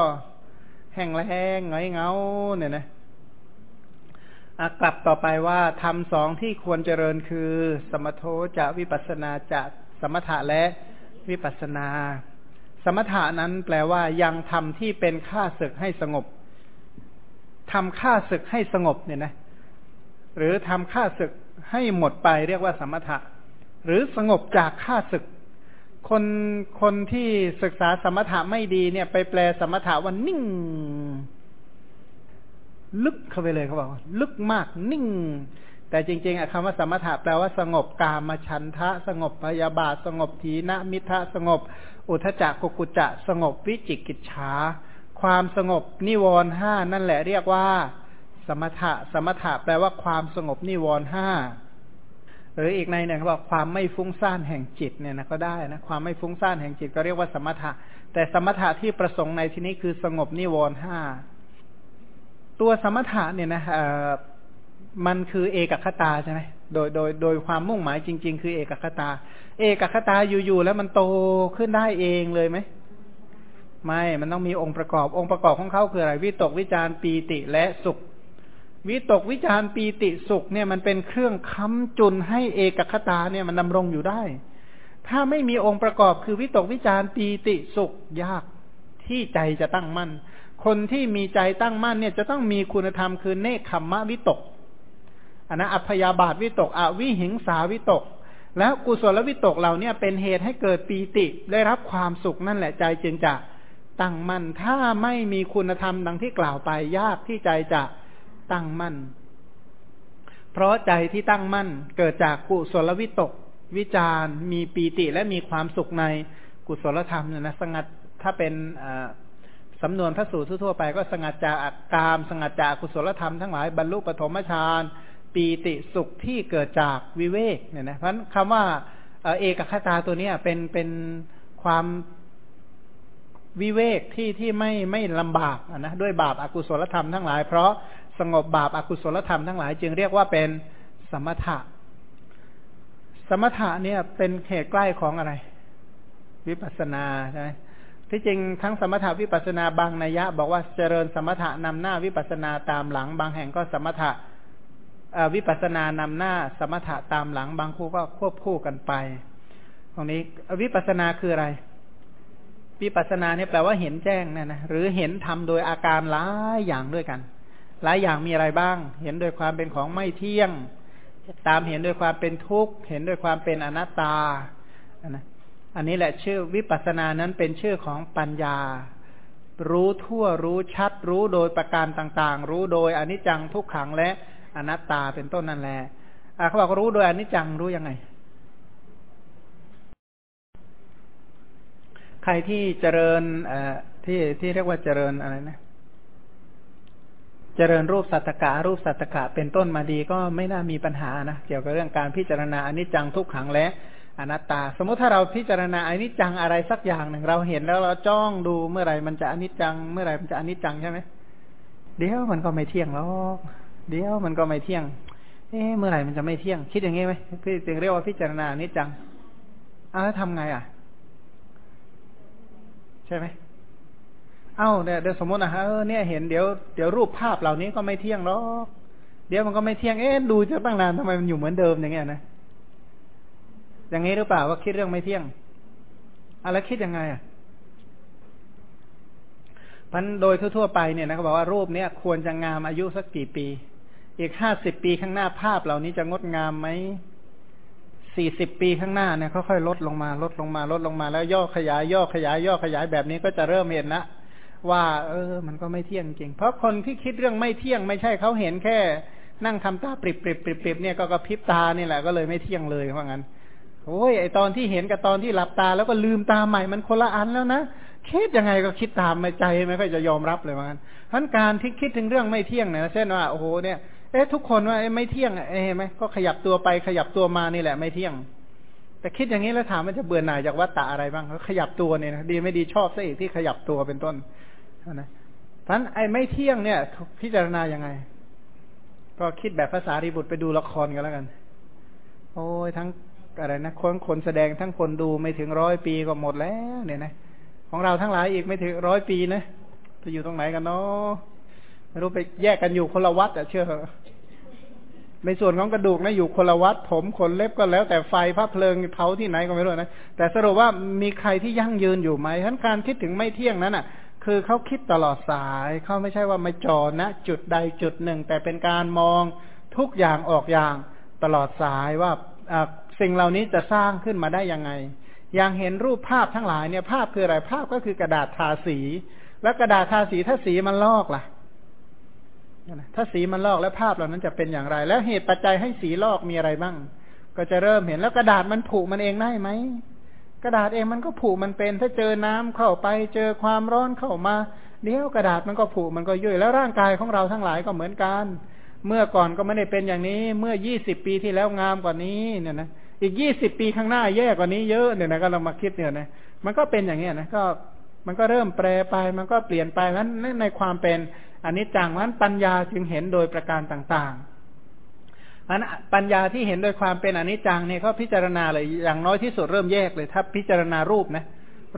แห้งแล้งเงยเงาเนี่ยนะ กลับต่อไปว่าทำสองที่ควรเจริญคือ สมโทจะวิปัสนาจะสมถะและวิปัสนา สมถะนั้นแปลว่ายังทำที่เป็นค่าศึกให้สงบทำค่าศึกให้สงบเนี่ยนะ หรือทำค่าศึกให้หมดไปเรียกว่าสมถะ หรือสงบจากค่าศึก คนคนที่ศึกษาสมถะไม่ดีเนี่ย ไปแปลสมถะว่านิ่ง ลึกเข้าไปเลยเขาบอกลึกมากนิ่ง แต่จริงๆคำว่าสมถะแปลว่าสงบกามฉันทะ สงบพยาบาท สงบทีนะมิทะสงบ อุทจักกุกุจะ สงบวิจิกิจฉาความสงบนิวรห้านั่นแหละเรียกว่า สมถะ สมถะแปลว่าความสงบนิวรห้าหรืออีกในหนึ่งเขาบอกความไม่ฟุ้งซ่านแห่งจิตเนี่ยนะก็ได้นะความไม่ฟุ้งซ่านแห่งจิตก็เรียกว่าสมถะ แต่สมถะที่ประสงค์ในที่นี้คือสงบนิวรณ์ห้า ตัวสมถะเนี่ยนะมันคือเอกคตาใช่ไหมโดยโดยโดยความมุ่งหมายจริง ๆ คือเอกคตา เอกคตาอยู่ๆแล้วมันโตขึ้นได้เองเลยไหมไม่ มันต้องมีองค์ประกอบ องค์ประกอบของเขาคืออะไร วิตกวิจารปีติและสุข วิตกวิจารปีติสุขเนี่ยมันเป็นเครื่องค้ำจุนให้เอกคตาเนี่ยมันดำรงอยู่ได้ ถ้าไม่มีองค์ประกอบคือวิตกวิจารปีติสุขยากที่ใจจะตั้งมั่น คนที่มีใจตั้งมั่นเนี่ยจะต้องมีคุณธรรมคือเนคขมมะวิตกอันนะอัพยาบาทวิตกอวิหิงสาวิตก แล้วกุศลวิตกเหล่านี้เป็นเหตุให้เกิดปีติได้รับความสุขนั่นแหละใจจึงจะตั้งมั่นถ้าไม่มีคุณธรรมดังที่กล่าวไปยากที่ใจจะตั้งมั่น เพราะใจที่ตั้งมั่นเกิดจากกุศลวิตก วิจารมีปีติและมีความสุขในกุศลธรรมเนี่ยนะสงัดถ้าเป็น สำนวนพระสูตรทั่วไปก็สงัดจากกาม สงัดจากกุศลธรรมทั้งหลายบรรลุปฐมฌานปีติสุขที่เกิดจากวิเวกเนี่ยนะเพราะคำว่าเอกคตาตัวนี้เป็นเป็นความวิเวกที่ที่ไม่ไม่ลำบากนะด้วยบาปอากุศลธรรมทั้งหลาย เพราะสงบบาปอากุศลธรรมทั้งหลาย จึงเรียกว่าเป็นสมถะ สมถะเนี่ยเป็นเหตุใกล้ของอะไร วิปัสนาใช่ไหม ที่จริงทั้งสมถะวิปัสนาบางนัยยะ บอกว่าเจริญสมถะนำหน้าวิปัสนาตามหลัง บางแห่งก็สมถะวิปัสนานำหน้าสมถะตามหลัง บางคู่ก็ควบคู่กันไป ตรงนี้วิปัสนาคืออะไร วิปัสนาเนี่ยแปลว่าเห็นแจ้งนะนะหรือเห็นทำโดยอาการหลายอย่างด้วยกัน หลายอย่างมีอะไรบ้าง เห็นโดยความเป็นของไม่เที่ยง ตามเห็นโดยความเป็นทุกข์ เห็นโดยความเป็นอนัตตานะ อันนี้แหละชื่อวิปัสสนานั้นเป็นชื่อของปัญญา รู้ทั่วรู้ชัด รู้โดยประการต่างๆ รู้โดยอนิจจังทุกขังและอนัตตาเป็นต้นนั่นแหละเขาบอกรู้โดยอนิจจังรู้ยังไง ใครที่เจริญอที่ที่เรียกว่าเจริญอะไรนะเจริญรูปสัตตกะรูปสัตตกะเป็นต้นมาดีก็ไม่น่ามีปัญหานะเกี่ยวกับเรื่องการพิจารณาอนิจจังทุกขังและ อนัตตา สมมติถ้าเราพิจารณาอนิจจังอะไรสักอย่างหนึ่งเราเห็นแล้วเราจ้องดูเมื่อไหร่มันจะอนิจจัง เมื่อไหร่มันจะอนิจจังใช่ไหมเดี๋ยวมันก็ไม่เที่ยงหรอกเดี๋ยวมันก็ไม่เที่ยง เอ๊ะเมื่อไหร่มันจะไม่เที่ยง คิดอย่างงี้ไหมพี่จึงเรียกว่าพิจารณาอนิจจังเอาแล้วทำไงอะ ใช่ไหมเอ้าเนี่ยเดี๋ยวสมมตินะฮะเนี่ยเห็นเดี๋ยวเดี๋ยวรูปภาพเหล่านี้ก็ไม่เที่ยงหรอกเดี๋ยวมันก็ไม่เที่ยงเอ๊ะดูจะตั้งนานทำไมมันอยู่เหมือนเดิมอย่างเงี้ยนะ อย่างนี้หรือเปล่าว่าคิดเรื่องไม่เที่ยงอะไรคิดยังไงอะพันโดยทั่วๆไปเนี่ยนะเขาบอกว่ารูปเนี้ยควรจะงามอายุสักกี่ปี อีกห้าสิบปีข้างหน้าภาพเหล่านี้จะงดงามไหมสี่สิบปีข้างหน้าเนี่ยค่อยๆลดลงมาลดลงมาลดลงมาแล้วย่อขยายย่อขยายย่อขยายแบบนี้ก็จะเริ่มเห็นนะว่า เออ มันก็ไม่เที่ยงจริง เพราะคนที่คิดเรื่องไม่เที่ยงไม่ใช่เขาเห็นแค่ นั่งทำตาปริบปริบปริบปริบเนี่ยก็กระพริบตานี่แหละก็เลยไม่เที่ยงเลยเพราะงั้น โอ้ยไอตอนที่เห็นกับตอนที่หลับตา แล้วก็ลืมตาใหม่มันคนละอันแล้วนะคิดยังไงก็คิดตามไม่ใจไม่ค่อยจะยอมรับเลยว่างั้นทั้นการที่คิดถึงเรื่องไม่เที่ยงเนี่ยเช่นว่าโอ้โหเนี่ยเอ๊ะทุกคนว่าไม่เที่ยงเอ๊ะไหมก็ขยับตัวไปขยับตัวมานี่แหละไม่เที่ยง แต่คิดอย่างนี้แล้วถามมันจะเบื่อหน่ายจากวัตตะอะไรบ้างเขาขยับตัวเนี่ยนะดีไม่ดีชอบซะอีกที่ขยับตัวเป็นต้นนะท่านไอ้ไม่เที่ยงเนี่ยพิจารณายังไง ก็คิดแบบภาษารีบุตรไปดูละครกันแล้วกัน โอ้ยทั้ง อะไรนะคนคนแสดงทั้งคนดูไม่ถึงร้อยปีก็หมดแล้วเนี่ยนะของเราทั้งหลายอีกไม่ถึงร้อยปีนะจะอยู่ตรงไหนกันเนาะไม่รู้ไปแยกกันอยู่คนละวัดอะเชื่อในส่วนของกระดูกนะอยู่คนละวัดผมขนเล็บก็แล้ว แต่ไฟพระเพลิงเผาที่ไหนก็ไม่รู้นะแต่สรุปว่ามีใครที่ยั่งยืนอยู่ไหมท่านการคิดถึงไม่เที่ยงนั้นอะ คือเขาคิดตลอดสายเขาไม่ใช่ว่าไม่จอนะ จุดใดจุดหนึ่ง แต่เป็นการมองทุกอย่างออกอย่างตลอดสายว่า สิ่งเหล่านี้จะสร้างขึ้นมาได้ยังไง อย่างเห็นรูปภาพทั้งหลายเนี่ยภาพคืออะไรภาพก็คือกระดาษทาสี แล้วกระดาษทาสีถ้าสีมันลอกล่ะถ้าสีมันลอกแล้วภาพเหล่านั้นจะเป็นอย่างไร แล้วเหตุปัจจัยให้สีลอกมีอะไรบ้าง ก็จะเริ่มเห็นแล้วกระดาษมันผุมันเองได้ไหมกระดาษเองมันก็ผุมันเป็น ถ้าเจอน้ำเข้าไปเจอความร้อนเข้ามาเดี๋ยวกระดาษมันก็ผุมันก็ยุ่ยแล้วร่างกายของเราทั้งหลายก็เหมือนกัน เมื่อก่อนก็ไม่ได้เป็นอย่างนี้ เมื่อยี่สิบปีที่แล้วงามกว่านี้เนี่ยนะ อีกยี่สิบปีข้างหน้าแย่กว่านี้เยอะเนี่ยนะก็เรามาคิดเนี่ยนะมันก็เป็นอย่างเงี้ยนะก็มันก็เริ่มแปรไปมันก็เปลี่ยนไปนั้นในความเป็นอันนี้จังนั้นปัญญาจึงเห็นโดยประการต่างอันปัญญาที่เห็นโดยความเป็นอนิจจังเนี่ยก็พิจารณาเลยอย่างน้อยที่สุดเริ่มแยกเลย ถ้าพิจารณารูปนะ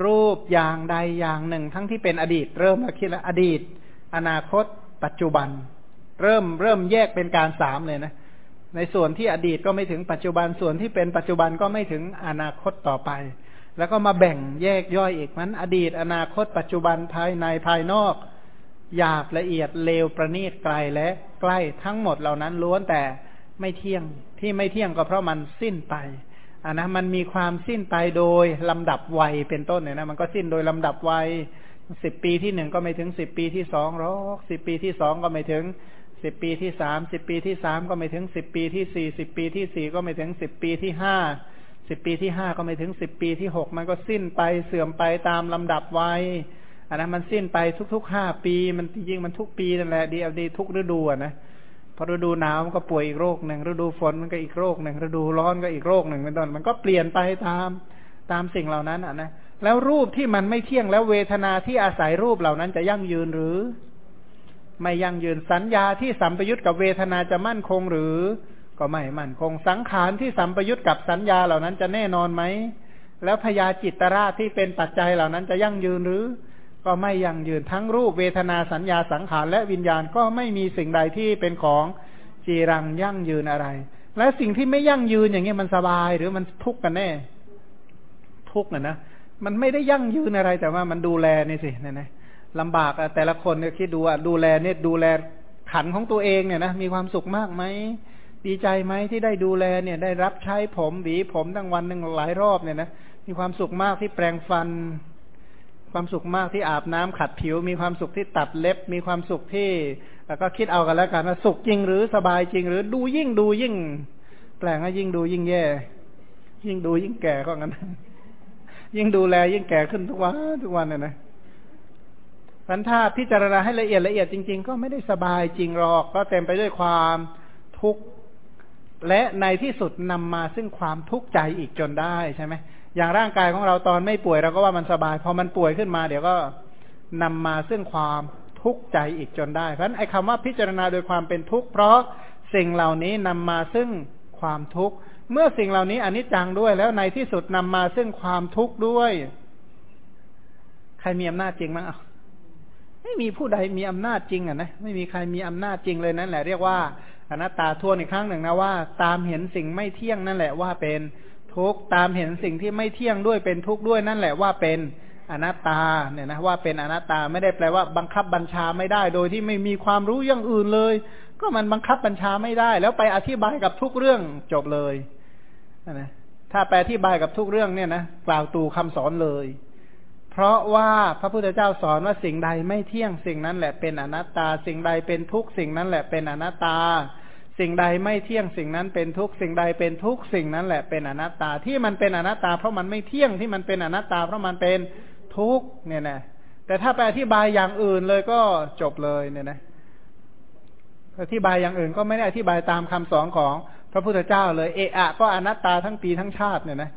รูปอย่างใดอย่างหนึ่ง ทั้งที่เป็นอดีต เริ่มมาคิดแล้วอดีต อนาคต ปัจจุบัน เริ่มเริ่มแยกเป็นการสามเลยนะ ในส่วนที่อดีตก็ไม่ถึงปัจจุบันส่วนที่เป็นปัจจุบันก็ไม่ถึงอนาคตต่อไป แล้วก็มาแบ่งแยกย่อยอีกมันอดีต อนาคต ปัจจุบันภายในภายนอกหยาบละเอียดเลวประณีตไกลและใกล้ทั้งหมดเหล่านั้นล้วนแต่ไม่เที่ยงที่ไม่เที่ยงก็เพราะมันสิ้นไปอ่านะมันมีความสิ้นไปโดยลำดับวัยเป็นต้นเนี่ยนะมันก็สิ้นโดยลำดับวัยสิบปีที่หนึ่งก็ไม่ถึงสิบปีที่สองหรอกสิบปีที่สองก็ไม่ถึง สิบปีที่สามสิบปีที่สามก็ไม่ถึงสิบปีที่สี่สิบปีที่สี่ก็ไม่ถึงสิบปีที่ห้าสิบปีที่ห้าก็ไม่ถึงสิบปีที่หกมันก็สิ้นไปเสื่อมไปตามลำดับวัยอันนั้นมันสิ้นไปทุกๆห้าปี มันจริงมันทุกปีนั่นแหละดีเอาดีทุกฤดูนะพอฤดูหนาวมันก็ป่วยอีกโรคหนึ่งฤดูฝนมันก็อีกโรคหนึ่งฤดูร้อนก็อีกโรคหนึ่งเป็นต้นมันก็เปลี่ยนไปตามตามสิ่งเหล่านั้นอะนะแล้วรูปที่มันไม่เที่ยงแล้วเวทนาที่อาศัยรูปเหล่านั้นจะยั่งยืนหรือ ไม่ยั่งยืนสัญญาที่สัมปยุตกับเวทนาจะมั่นคงหรือ ก็ไม่มั่นคงสังขารที่สัมปยุตกับสัญญาเหล่านั้นจะแน่นอนไหมแล้วพยาจิตตราที่เป็นปัจจัยเหล่านั้นจะยั่งยืนหรือ ก็ไม่ยั่งยืนทั้งรูปเวทนาสัญญาสังขารและวิญญาณก็ไม่มีสิ่งใดที่เป็นของจีรังยั่งยืนอะไร และสิ่งที่ไม่ยั่งยืนอย่างเงี้ยมันสบายหรือมันทุกข์กันแน่ ทุกข์นะนะมันไม่ได้ยั่งยืนอะไรแต่ว่ามันดูแลนี่สินี่ยนะ ลำบากแต่ละคนเนี่ยคิดดูอะดูแลเนี่ยดูแลขันของตัวเองเนี่ยนะมีความสุขมากไหมดีใจไหมที่ได้ดูแลเนี่ย ได้รับใช้ผมหวีผมทั้งวันหนึ่งหลายรอบเนี่ยนะมีความสุขมากที่แปรงฟัน ความสุขมากที่อาบน้ำขัดผิว มีความสุขที่ตัดเล็บ มีความสุขที่แล้วก็คิดเอากันแล้วกันว่าสุขจริงหรือสบายจริง หรือดูยิ่งดูยิ่ง แปลงว่ายิ่งดูยิ่งแย่ ยิ่งดูยิ่งแก่ก็งั้นยิ่งดูแลยิ่งแก่ขึ้นทุกวันทุกวันเนี่ยนะ พันธาพิจารณาให้ละเอียดละเอียดจริง ๆ ก็ไม่ได้สบายจริงหรอก ก็เต็มไปด้วยความทุกข์และในที่สุดนำมาซึ่งความทุกข์ใจอีกจนได้ใช่ไหมอย่างร่างกายของเราตอนไม่ป่วยเราก็ว่ามันสบาย พอมันป่วยขึ้นมา เดี๋ยวก็นำมาซึ่งความทุกข์ใจอีกจนได้ เพราะฉะนั้นไอ้คำว่าพิจารณาโดยความเป็นทุกข์เพราะสิ่งเหล่านี้นำมาซึ่งความทุกข์เมื่อสิ่งเหล่านี้อนิจจังด้วยแล้วในที่สุดนำมาซึ่งความทุกข์ด้วย ใครมีอำนาจจริงมั้งอะ ไม่มีผู้ใดมีอำนาจจริงอะนะไม่มีใครมีอำนาจจริงเลยนั่นแหละเรียกว่าอนัตตาทวนอีกครั้งหนึ่งนะว่า ตามเห็นสิ่งไม่เที่ยงนั่นแหละว่าเป็นทุกตามเห็นสิ่งที่ไม่เที่ยงด้วยเป็นทุกข์ด้วยนั่นแหละว่าเป็นอนัตตาเนี่ยนะว่าเป็นอนัตตาไม่ได้แปลว่าบังคับบัญชาไม่ได้ โดยที่ไม่มีความรู้อย่างอื่นเลย ก็มันบังคับบัญชาไม่ได้ แล้วไปอธิบายกับทุกเรื่องจบเลยนะถ้าไปอธิบายกับทุกเรื่องเนี่ยนะกล่าวตูคำสอนเลย เพราะว่าพระพุทธเจ้าสอนว่าสิ่งใดไม่เที่ยงสิ่งนั้นแหละเป็นอนัตตา สิ่งใดเป็นทุกสิ่งนั้นแหละเป็นอนัตตา สิ่งใดไม่เที่ยงสิ่งนั้นเป็นทุกสิ่งใดเป็นทุกสิ่งนั้นแหละเป็นอนัตตาที่มันเป็นอนัตตา เพราะมันไม่เที่ยงที่มันเป็นอนัตตา เพราะมันเป็นทุกเนี่ยนะแต่ถ้าไปอธิบายอย่างอื่นเลยก็จบเลยเนี่ยนะอธิบายอย่างอื่นก็ไม่ได้อธิบายตามคำสอนของพระพุทธเจ้าเลยเอะอะก็อนัตตาทั้งปีทั้งชาติเนี่ยนะ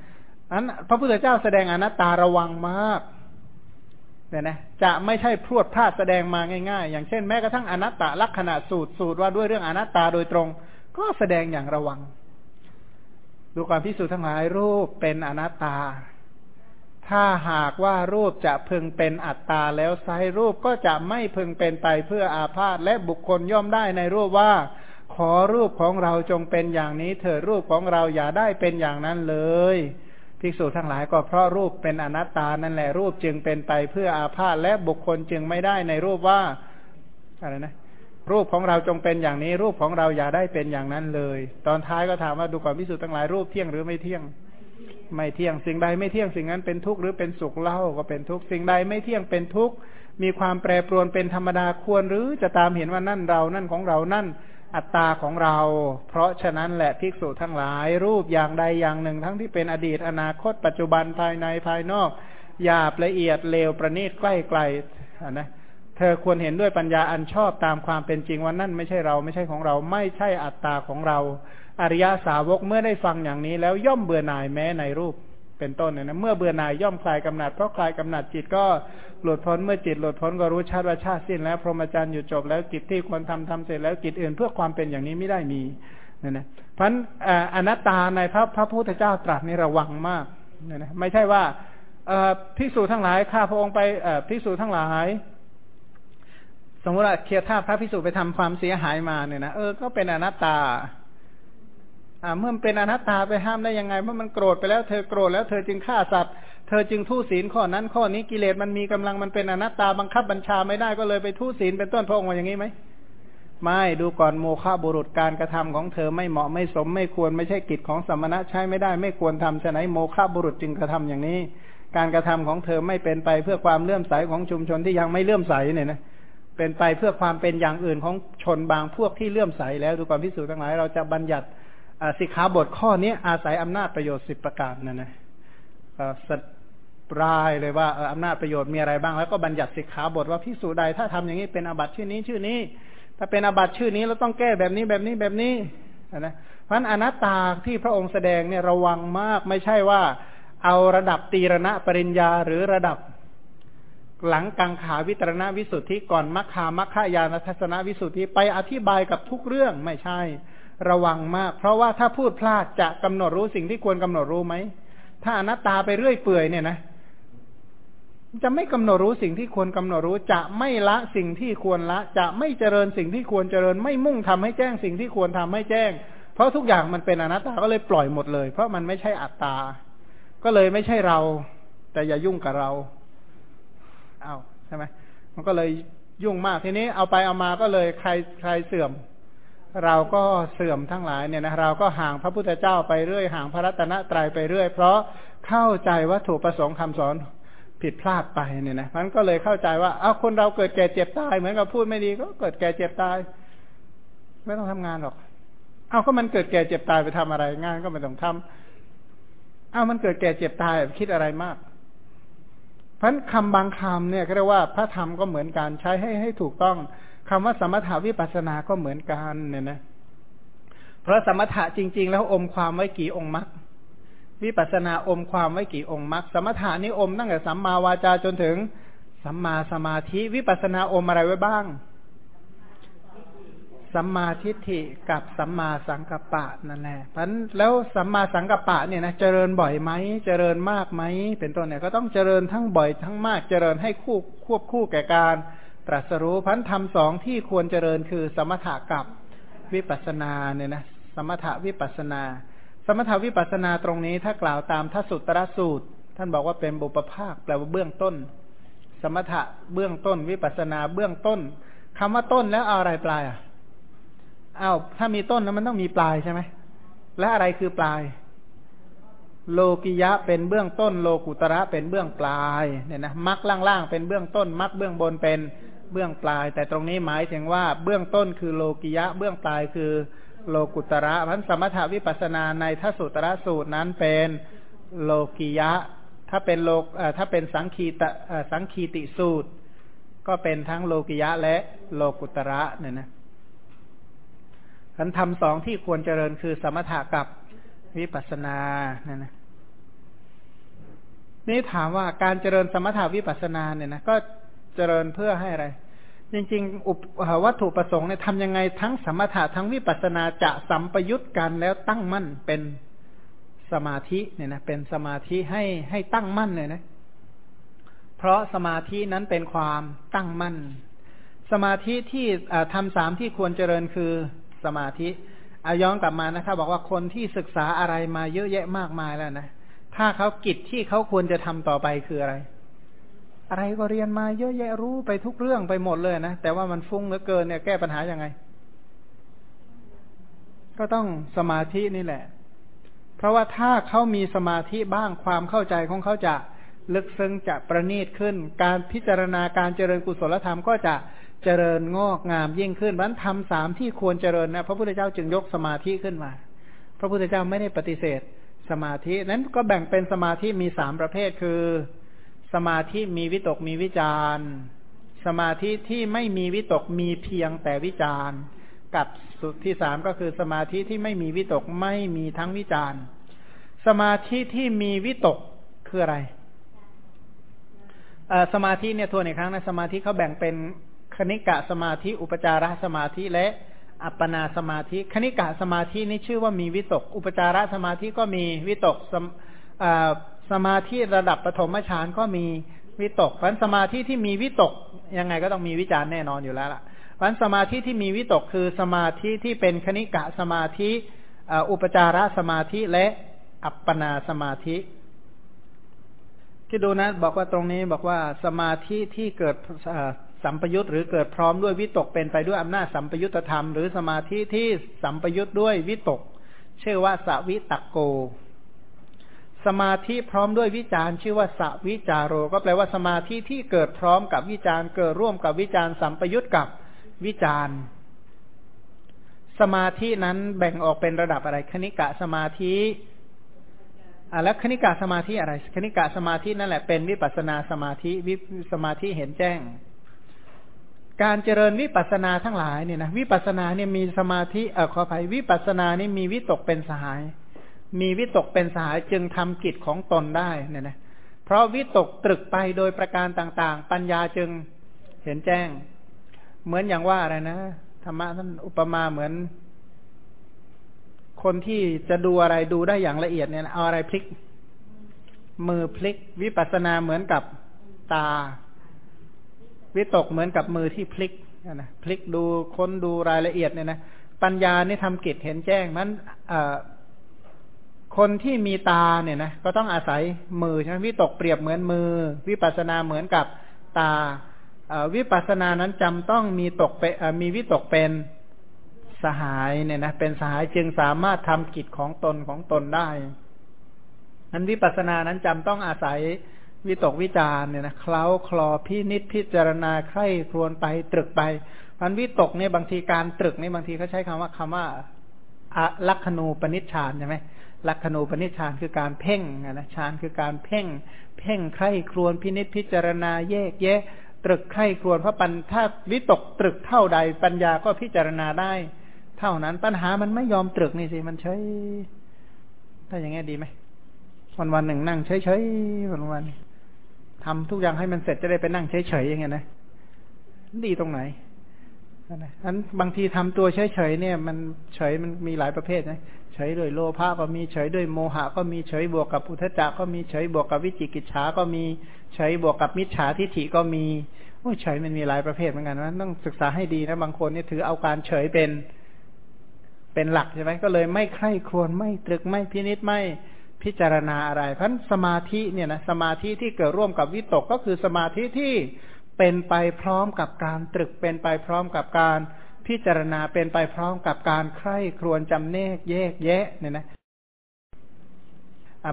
นั้นพระพุทธเจ้าแสดงอนัตตาระวังมาก เนี่ยนะจะไม่ใช่พรวดพลาดแสดงมาง่าย ๆ อย่างเช่นแม้กระทั่งอนัตตลักษณะสูตรสูตรว่าด้วยเรื่องอนัตตาโดยตรง ก็แสดงอย่างระวัง ดูความพิสูจน์ทั้งหลายรูปเป็นอนัตตา ถ้าหากว่ารูปจะพึงเป็นอัตตาแล้วไซรูปก็จะไม่พึงเป็นไปเพื่ออาพาธและบุคคลย่อมได้ในรูปว่า ขอรูปของเราจงเป็นอย่างนี้ เถิดรูปของเราอย่าได้เป็นอย่างนั้นเลย ภิกษุทั้งหลายก็เพราะรูปเป็นอนัตตานั่นแหละรูปจึงเป็นไปเพื่ออาพาธและบุคคลจึงไม่ได้ในรูปว่าอะไรนะรูปของเราจงเป็นอย่างนี้ รูปของเราอย่าได้เป็นอย่างนั้นเลย ตอนท้ายก็ถามว่าดูก่อนพิสูจน์ทั้งหลายรูปเที่ยงหรือไม่เที่ยง ไม่เที่ยงสิ่งใดไม่เที่ยงสิ่งนั้นเป็นทุกข์หรือเป็นสุขเล่าก็เป็นทุกข์สิ่งใดไม่เที่ยงเป็นทุกข์มีความแปรปรวนเป็นธรรมดาควรหรือจะตามเห็นว่านั่นเรานั่นของเรานั่น อัตตาของเรา เพราะฉะนั้นแหละภิกษุทั้งหลาย รูปอย่างใดอย่างหนึ่ง ทั้งที่เป็นอดีตอนาคต ปัจจุบันภายในภายนอกหยาบละเอียดเลวประณีตใกล้ไกลนะเธอควรเห็นด้วยปัญญาอันชอบตามความเป็นจริงว่านั่นไม่ใช่เราไม่ใช่ของเรา ไม่ใช่อัตตาของเรา อริยาสาวกเมื่อได้ฟังอย่างนี้แล้วย่อมเบื่อหน่ายแม้ในรูป เป็นต้นเนี่ยนะเมื่อเบื่อหน่ายย่อมคลายกำหนัดเพราะคลายกำหนัดจิตก็หลุดพ้นเมื่อจิตหลุดพ้นก็รู้ชาติว่าชาติสิ้นแล้วพรหมจรรย์อยู่จบแล้วกิจที่ควรทำทำเสร็จแล้วกิจอื่นเพื่อความเป็นอย่างนี้ไม่ได้มีเนี่ยนะเพราะอนัตตาในพระพระพุทธเจ้าตรัสนี่ระวังมากเนี่ยนะไม่ใช่ว่าพิสูจทั้งหลายข้าพระองค์ไปพิสูจทั้งหลายสมมติว่าเคียท่าพระพิสูจไปทำความเสียหายมาเนี่ยนะเออก็เป็นอนัตตา่าเมื่อเป็นอนัตตาไปห้ามได้ยังไงเมื่อมันโกรธไปแล้วเธอโกรธแล้วเธอจึงฆ่าสัตว์เธอจึงทุศีลข้อนั้นข้อนี้กิเลสมันมีกำลังมันเป็นอนัตตาบังคับบัญชาไม่ได้ก็เลยไปทุศีลเป็นต้นพระองค์ว่าอย่างนี้ไหมไม่ดูก่อนโมฆะบุรุษการกระทำของเธอไม่เหมาะไม่สมไม่ควรไม่ใช่กิจของสมณะใช้ไม่ได้ไม่ควรทำฉะนั้นโมฆะบุรุษจึงกระทำอย่างนี้ การกระทำของเธอไม่เป็นไปเพื่อความเลื่อมใสของชุมชนที่ยังไม่เลื่อมใสเนี่ยนะเป็นไปเพื่อความเป็นอย่างอื่นของชนบางพวกที่เลื่อมใสแล้วดูก่อนพิสูจน์ทั้งหลายเราจะบัญญัติ สิกขาบทข้อนี้อาศัยอำนาจประโยชน์สิบประการนั่นนะสัรายเลยว่าอำนาจประโยชน์มีอะไรบ้าง แล้วก็บัญญัติสิกขาบทว่าพิสูจใดถ้าทำอย่างนี้เป็นอาบัติชื่อนี้ชื่อนี้ ถ้าเป็นอาบัติชื่อนี้เราต้องแก้แบบนี้แบบนี้แบบนี้นะเพราะอนัตตาที่พระองค์แสดงเนี่ยระวังมากไม่ใช่ว่า เอาระดับตีรณะปริญญาหรือระดับหลังกังขาวิตรณวิสุทธิก่อนมัคคามัคคายานทัศนวิสุทธิไปอธิบายกับทุกเรื่องไม่ใช่ ระวังมาก เพราะว่าถ้าพูดพลาดจะกำหนดรู้สิ่งที่ควรกำหนดรู้ไหม ถ้าอนัตตาไปเรื่อยเปื่อยเนี่ยนะจะไม่กำหนดรู้สิ่งที่ควรกำหนดรู้ จะไม่ละสิ่งที่ควรละ จะไม่เจริญสิ่งที่ควรเจริญ ไม่มุ่งทำให้แจ้งสิ่งที่ควรทำให้แจ้ง เพราะทุกอย่างมันเป็นอนัตตาก็เลยปล่อยหมดเลย เพราะมันไม่ใช่อัตตา ก็เลยไม่ใช่เรา แต่อย่ายุ่งกับเราเอาใช่ไหมมันก็เลยยุ่งมากทีนี้เอาไปเอามาก็เลยใครใครเสื่อม เราก็เสื่อมทั้งหลายเนี่ยนะเราก็ห่างพระพุทธเจ้าไปเรื่อยห่างพระรัตนตรัยไปเรื่อย เพราะเข้าใจวัตถุประสงค์คำสอนผิดพลาดไปเนี่ยนะมันก็เลยเข้าใจว่าเอาคนเราเกิดแก่เจ็บตายเหมือนกับพูดไม่ดีก็เกิดแก่เจ็บตาย ไม่ต้องทำงานหรอก เอาก็มันเกิดแก่เจ็บตายไปทำอะไร งานก็ไม่ต้องทำเอามันเกิดแก่เจ็บตายคิดอะไรมากเพราะคำบางคำเนี่ยก็เรียกว่าพระธรรมก็เหมือนกันใช้ให้ให้ถูกต้อง คำว่าสมถาวิปัสสนาก็เหมือนกันเนี่ยนะ เพราะสมถะจริง ๆ แล้วอมความไว้กี่องค์มรรควิปัสนาอมความไว้กี่องค์มรรคสมถานี่อมตั้งแต่สัมมาวาจาจนถึงสัมมาสมาธิ วิปัสนาอมอะไรไว้บ้าง สัมมาทิฏฐิกับสัมมาสังกัปปะนั่นแหละพันแล้วสัมมาสังกัปปะเนี่ยนะเจริญบ่อยไหมเจริญมากไหมเป็นต้นเนี่ยก็ต้องเจริญทั้งบ่อยทั้งมากเจริญให้คู่ควบคู่แก่การ ตรัสรู้พันธรรมสองที่ควรเจริญคือ สมถะกับวิปัสนาเนี่ยนะสมถะวิปัสนา สมถาวิปัสนาตรงนี้ถ้ากล่าวตามทัสุตรสูตร ท่านบอกว่าเป็นบุปภาคแปลว่าเบื้องต้น สมถะเบื้องต้น วิปัสนาเบื้องต้นคำว่าต้นแล้วอาอะไรปลายอะอ้าวถ้ามีต้นแล้วมันต้องมีปลายใช่ไหมและอะไรคือปลาย โลกิยะเป็นเบื้องต้น โลกุตระเป็นเบื้องปลายเนี่ยนะมักล่างๆเป็นเบื้องต้นมักเบื้องบนเป็น เบื้องปลาย แต่ตรงนี้หมายถึงว่าเบื้องต้นคือโลกิยะ เบื้องปลายคือโลกุตระพันสมถาวิปัสนาในทัสุตระสูตรนั้นเป็นโลกิยะ ถ้าเป็นโลกถ้าเป็นสังคีตสังคีติสูตร ก็เป็นทั้งโลกิยะและโลกุตระเนี่ยนะคันทำสองที่ควรเจริญคือสมถะกับวิปัสนาเนี่ยนะนี่ถามว่าการเจริญสมถาวิปัสนาเนี่ยนะก็ เจริญเพื่อให้อะไร จริงๆ อุปวัตถุประสงค์เนี่ยทำยังไงทั้งสมถะทั้งวิปัสนาจะสัมปยุตกันแล้วตั้งมั่นเป็นสมาธิเนี่ยนะเป็นสมาธิให้ให้ตั้งมั่นเลยนะ เพราะสมาธินั้นเป็นความตั้งมั่น สมาธิที่ทำสามที่ควรเจริญคือสมาธิอาย้อนกลับมานะครับ บอกว่าคนที่ศึกษาอะไรมาเยอะแยะมากมายแล้วนะถ้าเขากิจที่เขาควรจะทำต่อไปคืออะไร อะไรก็เรียนมาเยอะแยะรู้ไปทุกเรื่องไปหมดเลยนะ แต่ว่ามันฟุ้งเหลือเกินเนี่ยแก้ปัญหายังไง ก็ต้องสมาธินี่แหละ เพราะว่าถ้าเขามีสมาธิบ้างความเข้าใจของเขาจะลึกซึ้งจะประณีตขึ้น การพิจารณาการเจริญกุศลธรรมก็จะเจริญงอกงามยิ่งขึ้นวันทำสามที่ควรเจริญนะพระพุทธเจ้าจึงยกสมาธิขึ้นมา พระพุทธเจ้าไม่ได้ปฏิเสธสมาธินั้นก็แบ่งเป็นสมาธิมีสามประเภทคือ สมาธิมีวิตกมีวิจารสมาธิที่ไม่มีวิตกมีเพียงแต่วิจารกับสุดที่สามก็คือสมาธิที่ไม่มีวิตกไม่มีทั้งวิจารสมาธิที่มีวิตกคืออะไรสมาธิเนี่ยทวนอีกครั้งนะสมาธิเขาแบ่งเป็นคณิกะสมาธิ อุปจารสมาธิและอัปปนาสมาธิคณิกะสมาธินี่ชื่อว่ามีวิตก อุปจารสมาธิก็มีวิตก สมาธิระดับปฐมฌานก็มีวิตกเพราะสมาธิที่มีวิตกยังไงก็ต้องมีวิจารณ์แน่นอนอยู่แล้วล่ะเพราะสมาธิที่มีวิตกคือสมาธิที่เป็นคณิกะสมาธิอุปจารสมาธิและอัปปนาสมาธิที่ดูนะบอกว่าตรงนี้บอกว่าสมาธิที่เกิดสัมปยุตหรือเกิดพร้อมด้วยวิตกเป็นไปด้วยอำนาจสัมปยุตธรรม หรือสมาธิที่สัมปยุตด้วยวิตกชื่อว่าสวิตโก สมาธิพร้อมด้วยวิจารชื่อว่าสวิจารโร ก็แปลว่าสมาธิที่เกิดพร้อมกับวิจารเกิดร่วมกับวิจารสัมปยุตกับวิจารสมาธินั้นแบ่งออกเป็นระดับอะไร คณิกะสมาธิอ่าแล้วคณิกะสมาธิอะไร คณิกะสมาธินั่นแหละเป็นวิปัสนาสมาธิวิสมาธิเห็นแจ้ง การเจริญวิปัสนาทั้งหลายเนี่ยนะวิปัสนาเนี่ยมีสมาธิเออขออภัยวิปัสนานี่มีวิตกเป็นสหาย มีวิตกเป็นสหายจึงทำกิจของตนได้เนี่ยนะเพราะวิตกตรึกไปโดยประการต่างๆ ปัญญาจึงเห็นแจ้ง เหมือนอย่างว่าอะไรนะธรรมะท่านอุปมาเหมือน คนที่จะดูอะไรดูได้อย่างละเอียดเนี่ยเอาอะไรพลิก มือพลิก วิปัสนาเหมือนกับตา วิตกเหมือนกับมือที่พลิกนะพลิกดูค้นดูรายละเอียดเนี่ยนะปัญญานี่ทำกิจเห็นแจ้งนั้น คนที่มีตาเนี่ยนะก็ต้องอาศัยมือใช่ไหมวิตกเปรียบเหมือนมือ วิปัสนาเหมือนกับตาวิปัสนานั้นจำต้องมีตกเปมีวิตกเป็นสหายเนี่ยนะเป็นสหายจึงสามารถทำกิจของตนของตนได้นั้นวิปัสสนานั้นจำต้องอาศัยวิตกวิจารเนี่ยนะเคล้าคลอพินิษพิจารณาไข้ครวนไปตรึกไปมันวิตกเนี่ยบางทีการตรึกเนี่ยบางทีเขาใช้คำว่าคำว่าลักขณูปนิชฌานใช่ไหม ลักขณูปนิชฌานคือการเพ่งนะฌานคือการเพ่ง เพ่งไข้ครวนพินิษพิจารณาแยกแยะ ตรึกไข้ครวนพระปัญถ้าวิตกตรึกเท่าใด ปัญญาก็พิจารณาได้ เท่านั้นปัญหามันไม่ยอมตรึกนี่สิมันใช้ถ้าอย่างงี้ดีไหมวันวันหนึ่งนั่งเฉยๆวันวันทำทุกอย่างให้มันเสร็จจะได้ไปนั่งเฉยๆอย่างเงี้ยนะดีตรงไหน อันบางทีทำตัวเฉยๆเนี่ย มันเฉยมันมีหลายประเภทนะเฉยด้วยโลภะก็มีเฉยด้วยโมหะก็มีเฉยบวกกับอุทจจะก็มีเฉยบวกกับวิจิกิจฉาก็มีเฉยบวกกับมิจฉาทิฐิก็มีโอ้เฉยมันมีหลายประเภทเหมือนกันนะต้องศึกษาให้ดีนะบางคนเนี่ยถือเอาการเฉยเป็นเป็นหลักใช่ไหมก็เลยไม่ใคร่ครวญไม่ตรึกไม่พินิษไม่พิจารณาอะไร เพราะสมาธิเนี่ยนะสมาธิที่เกิดร่วมกับวิตกก็คือสมาธิที่ เป็นไปพร้อมกับการตรึกเป็นไปพร้อมกับการพิจารณาเป็นไปพร้อมกับการใคร่ครวญจำเนกแยกแยะเนี่ยนะ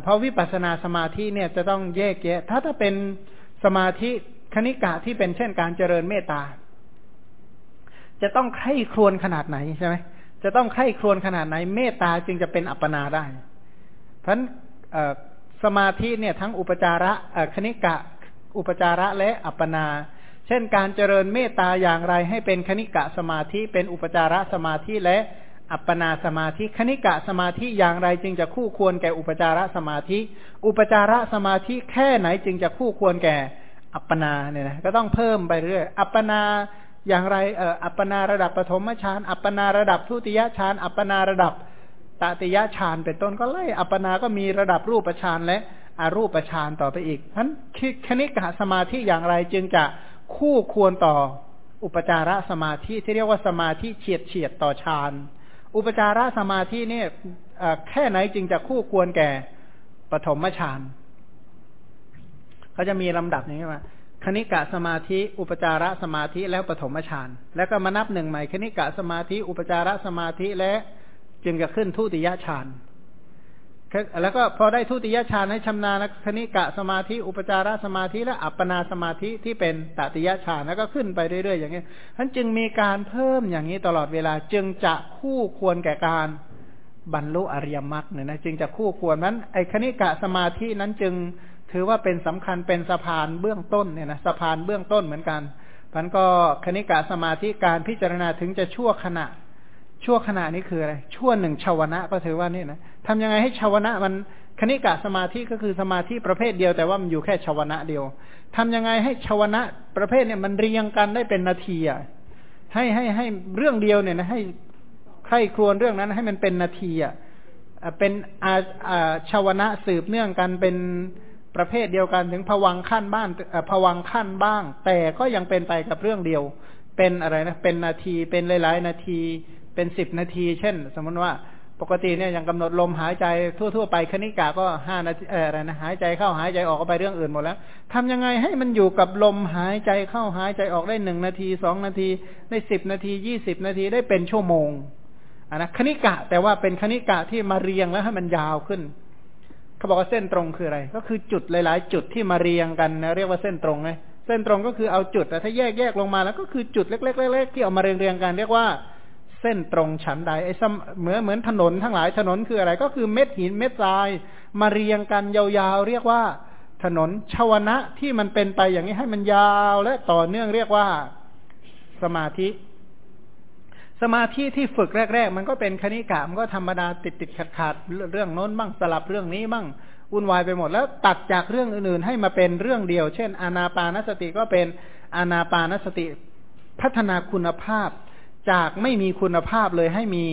เพราะวิปัสสนาสมาธิเนี่ยจะต้องแยกแยะ ถ้าถ้าเป็นสมาธิคณิกะที่เป็นเช่นการเจริญเมตตา จะต้องใคร่ครวญขนาดไหนใช่ไหมจะต้องไข้ครวนขนาดไหน เมตตาจึงจะเป็นอัปปนาได้ เพราะสมาธิเนี่ยทั้งอุปจาระคณิกะ อุปจาระและอัปปนา เช่นการเจริญเมตตาอย่างไรให้เป็นคณิกะสมาธิเป็นอุปจาระสมาธิและอัปปนาสมาธิคณิกะสมาธิอย่างไรจึงจะคู่ควรแก่อุปจาระสมาธิ อุปจาระสมาธิแค่ไหนจึงจะคู่ควรแก่อัปปนาเนี่ยนะก็ต้องเพิ่มไปเรื่อยอัปปนาอย่างไรเอ่ออัปปนาระดับปฐมฌานอัปปนาระดับทุติยฌานอัปปนาระดับตติยฌานเป็นต้นก็ไล่อัปปนาก็มีระดับรูปฌานและ อรูปฌานต่อไปอีกนั้นคณิกะสมาธิอย่างไรจึงจะคู่ควรต่ออุปจารสมาธิที่เรียกว่าสมาธิเฉียดเฉียดต่อฌาน อุปจารสมาธิเนี่ยแค่ไหนจึงจะคู่ควรแก่ปฐมฌานเขาจะมีลำดับอย่างนี้ว่าคณิกะสมาธิ อุปจารสมาธิแล้วปฐมฌานแล้วก็มานับหนึ่งใหม่คณิกะสมาธิ อุปจารสมาธิและจึงจะขึ้นทุติยฌาน แล้วก็พอได้ทุติยฌานให้ชำนาญคณิกะสมาธิอุปจารสมาธิและอัปปนาสมาธิที่เป็นตติยฌานแล้วก็ขึ้นไปเรื่อยๆ อย่างนี้ท่านจึงมีการเพิ่มอย่างนี้ตลอดเวลาจึงจะคู่ควรแก่การบรรลุอริยมรรคเนี่ยนะจึงจะคู่ควรนั้น ไอคณิกะสมาธินั้นจึงถือว่าเป็นสำคัญเป็นสะพานเบื้องต้นเนี่ยนะสะพานเบื้องต้นเหมือนกันมันก็คณิกะสมาธิการพิจารณาถึงจะชั่วขณะ ชั่วขณะนี้คืออะไร ชั่วหนึ่งชาวนะก็ถือว่านี่นะทำยังไงให้ชาวนะมันคณิกะสมาธิก็คือสมาธิประเภทเดียวแต่ว่ามันอยู่แค่ชาวนะเดียวทำยังไงให้ชาวนะประเภทเนี่ยมันเรียงกันได้เป็นนาทีอะให้ให้ให้เรื่องเดียวเนี่ยนะให้ใครครวญเรื่องนั้นให้มันเป็นนาทีอะเป็นอาชาวนะสืบเนื่องกันเป็นประเภทเดียวกันถึงผวังขั้นบ้านผวังขั้นบ้าง แต่ก็ยังเป็นไปกับเรื่องเดียว เป็นอะไรนะเป็นนาทีเป็นหลาย ๆ นาที เป็นสิบนาที เช่น สมมติว่าปกติเนี่ยยังกำหนดลมหายใจทั่ว ๆ ไปคณิกาก็ห้านาทีอะไรนะหายใจเข้าหายใจออกก็ไปเรื่องอื่นหมดแล้วทำยังไงให้มันอยู่กับลมหายใจเข้าหายใจออกได้หนึ่งนาทีสองนาทีได้สิบนาทียี่สิบนาทีได้เป็นชั่วโมงอันนะคณิกะแต่ว่าเป็นคณิกะที่มาเรียงแล้วให้มันยาวขึ้นเขาบอกว่าเส้นตรงคืออะไร ก็คือจุดหลาย ๆ จุดที่มาเรียงกันนะเรียกว่าเส้นตรงไงเส้นตรงก็คือเอาจุดแต่ถ้าแยกแยกลงมาแล้วก็คือจุดเล็กๆๆที่เอามาเรียงเรียงกัน เรียกว่า เส้นตรงฉันใดไอ้เหมือนเหมือนถนนทั้งหลายถนนคืออะไร ก็คือเม็ดหินเม็ดทราย มาเรียงกันยาวๆเรียกว่า ถนนชาวนะที่มันเป็นไปอย่างนี้ให้มันยาวและต่อเนื่องเรียกว่าสมาธิ สมาธิที่ฝึกแรก ๆ มันก็เป็นคณิกะมันก็ธรรมดาติดติดขาดขาดเรื่องโน้นบ้างสลับเรื่องนี้บ้างวุ่นวายไปหมดแล้วตัดจากเรื่องอื่นๆ ให้มาเป็นเรื่องเดียว เช่น อานาปานสติก็เป็นอานาปานสติ พัฒนาคุณภาพ จากไม่มีคุณภาพเลยให้มี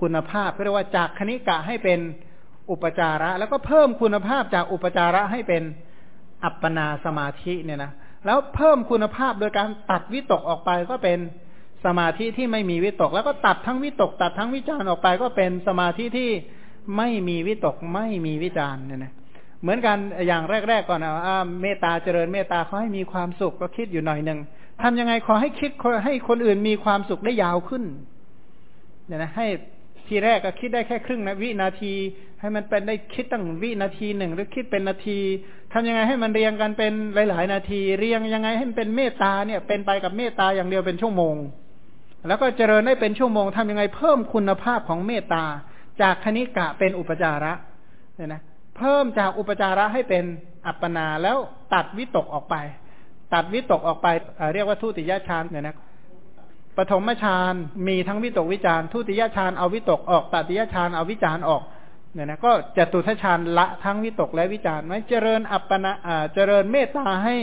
คุณภาพเรียกว่าจากคณิกะให้เป็นอุปจาระ แล้วก็เพิ่มคุณภาพจากอุปจาระให้เป็นอัปปนาสมาธิเนี่ยนะแล้วเพิ่มคุณภาพโดยการตัดวิตกออกไปก็เป็นสมาธิที่ไม่มีวิตก แล้วก็ตัดทั้งวิตก ตัดทั้งวิจารณ์ออกไปก็เป็นสมาธิที่ไม่มีวิตกไม่มีวิจารณ์เนี่ยนะเหมือนกันอย่างแรก ๆ ก่อนนะเมตตาเจริญเมตตาเขาให้มีความสุขก็คิดอยู่หน่อยหนึ่ง ทำยังไงขอให้คิดให้คนอื่นมีความสุขได้ยาวขึ้นเนี่ยนะให้ทีแรกก็คิดได้แค่ครึ่งนะวินาที ให้มันเป็นได้คิดตั้งวินาทีหนึ่งหรือคิดเป็นนาทีทำยังไงให้มันเรียงกันเป็นหลาย ๆ นาที เรียงยังไงให้มันเป็นเมตตาเนี่ย เป็นไปกับเมตตาอย่างเดียวเป็นชั่วโมง แล้วก็เจริญได้เป็นชั่วโมงทำยังไงเพิ่มคุณภาพของเมตตา จากคณิกะเป็นอุปจาระเนี่ยนะเพิ่มจากอุปจาระให้เป็นอัปปนาแล้วตัดวิตกออกไป ตัดวิตกออกไปเรียกว่าทุติยฌานเนี่ยนะปฐมฌานมีทั้งวิตกวิจารทุติยฌานเอาวิตกออกตติยฌานเอาวิจารออกเนี่ยนะก็จตุทฌานละทั้งวิตกและวิจารไว้เจริญอัปปนาเจริญเมตตาให้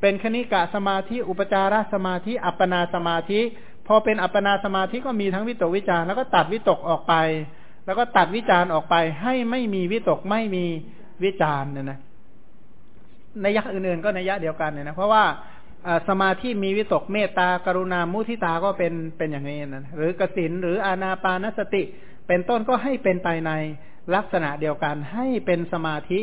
เป็นคณิกะสมาธิอุปจารสมาธิอัปปนาสมาธิ พอเป็นอัปปนาสมาธิก็มีทั้งวิตกวิจารแล้วก็ตัดวิตกออกไป แล้วก็ตัดวิจารออกไปให้ไม่มีวิตกไม่มีวิจารเนี่ยนะ นยักษ์อื่นๆ ก็ในยักษ์เดียวกันเนี่ยนะเพราะว่าสมาธิมีวิตกเมตตากรุณามุทิตาก็เป็นเป็นอย่างนี้นะหรือกสินหรืออานาปานสติ เป็นต้นก็ให้เป็นไปในลักษณะเดียวกันให้เป็นสมาธิ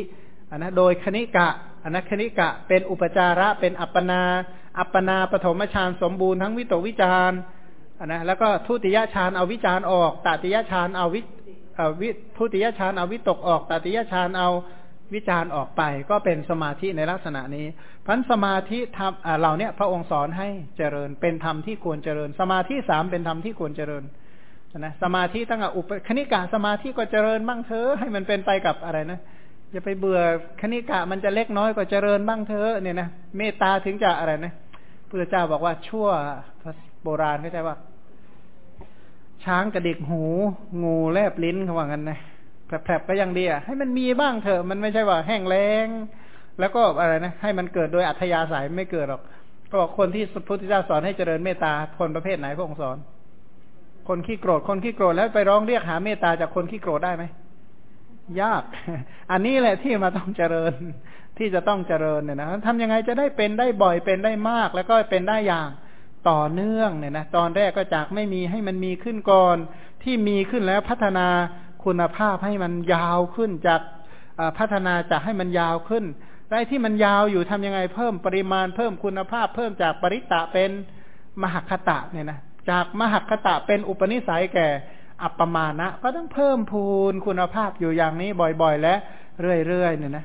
อันนะโดยคณิกะอันนะคณิกะเป็นอุปจาระเป็นอัปปนา อัปปนาปฐมฌานสมบูรณ์ทั้งวิตกวิจารอันนะแล้วก็ทุติยฌานเอาวิจารออกตติยฌานเอาวิวิทุติยฌานเอาวิตกออกตติยฌานเอา วิจารณ์ออกไปก็เป็นสมาธิในลักษณะนี้พันสมาธิทำเราเนี่ยพระองค์สอนให้เจริญเป็นธรรมที่ควรเจริญ สมาธิสามเป็นธรรมที่ควรเจริญนะสมาธิตั้งแต่อุปคณิกาสมาธิก็เจริญบ้างเถอะให้มันเป็นไปกับอะไรนะอย่าไปเบื่อคณิกะมันจะเล็กน้อยก็เจริญบ้างเถอะเนี่ยนะเมตตาถึงจะอะไรนะพระเจ้าบอกว่าชั่วโบราณเข้าใจว่า ช้างกระดิกหู งูแลบลิ้นเขาว่างั้นนะ แผลบๆก็ยังดีอะให้มันมีบ้างเถอะมันไม่ใช่ว่าแห้งแล้ง แล้วก็อะไรนะให้มันเกิดโดยอัธยาศัยไม่เกิดหรอก ก็บอกคนที่พุทธเจ้าสอนให้เจริญเมตตาคนประเภทไหนพระองค์สอน คนขี้โกรธคนขี้โกรธแล้วไปร้องเรียกหาเมตตาจากคนขี้โกรธได้ไหมยาก อันนี้แหละที่มาต้องเจริญที่จะต้องเจริญเนี่ยนะทำยังไงจะได้เป็นได้บ่อยเป็นได้มาก แล้วก็เป็นได้อย่างต่อเนื่องเนี่ยนะตอนแรกก็จากไม่มีให้มันมีขึ้นก่อนที่มีขึ้นแล้วพัฒนา คุณภาพให้มันยาวขึ้นจากพัฒนาจากให้มันยาวขึ้นได้ที่มันยาวอยู่ทำยังไงเพิ่มปริมาณเพิ่มคุณภาพ เพิ่มจากปริตะเป็นมหคตะเนี่ยนะจากมหคตะเป็นอุปนิสัยแก่อัปปมาณะก็ต้องเพิ่มพูนคุณภาพอยู่อย่างนี้บ่อยๆ และเรื่อยๆเนี่ยนะ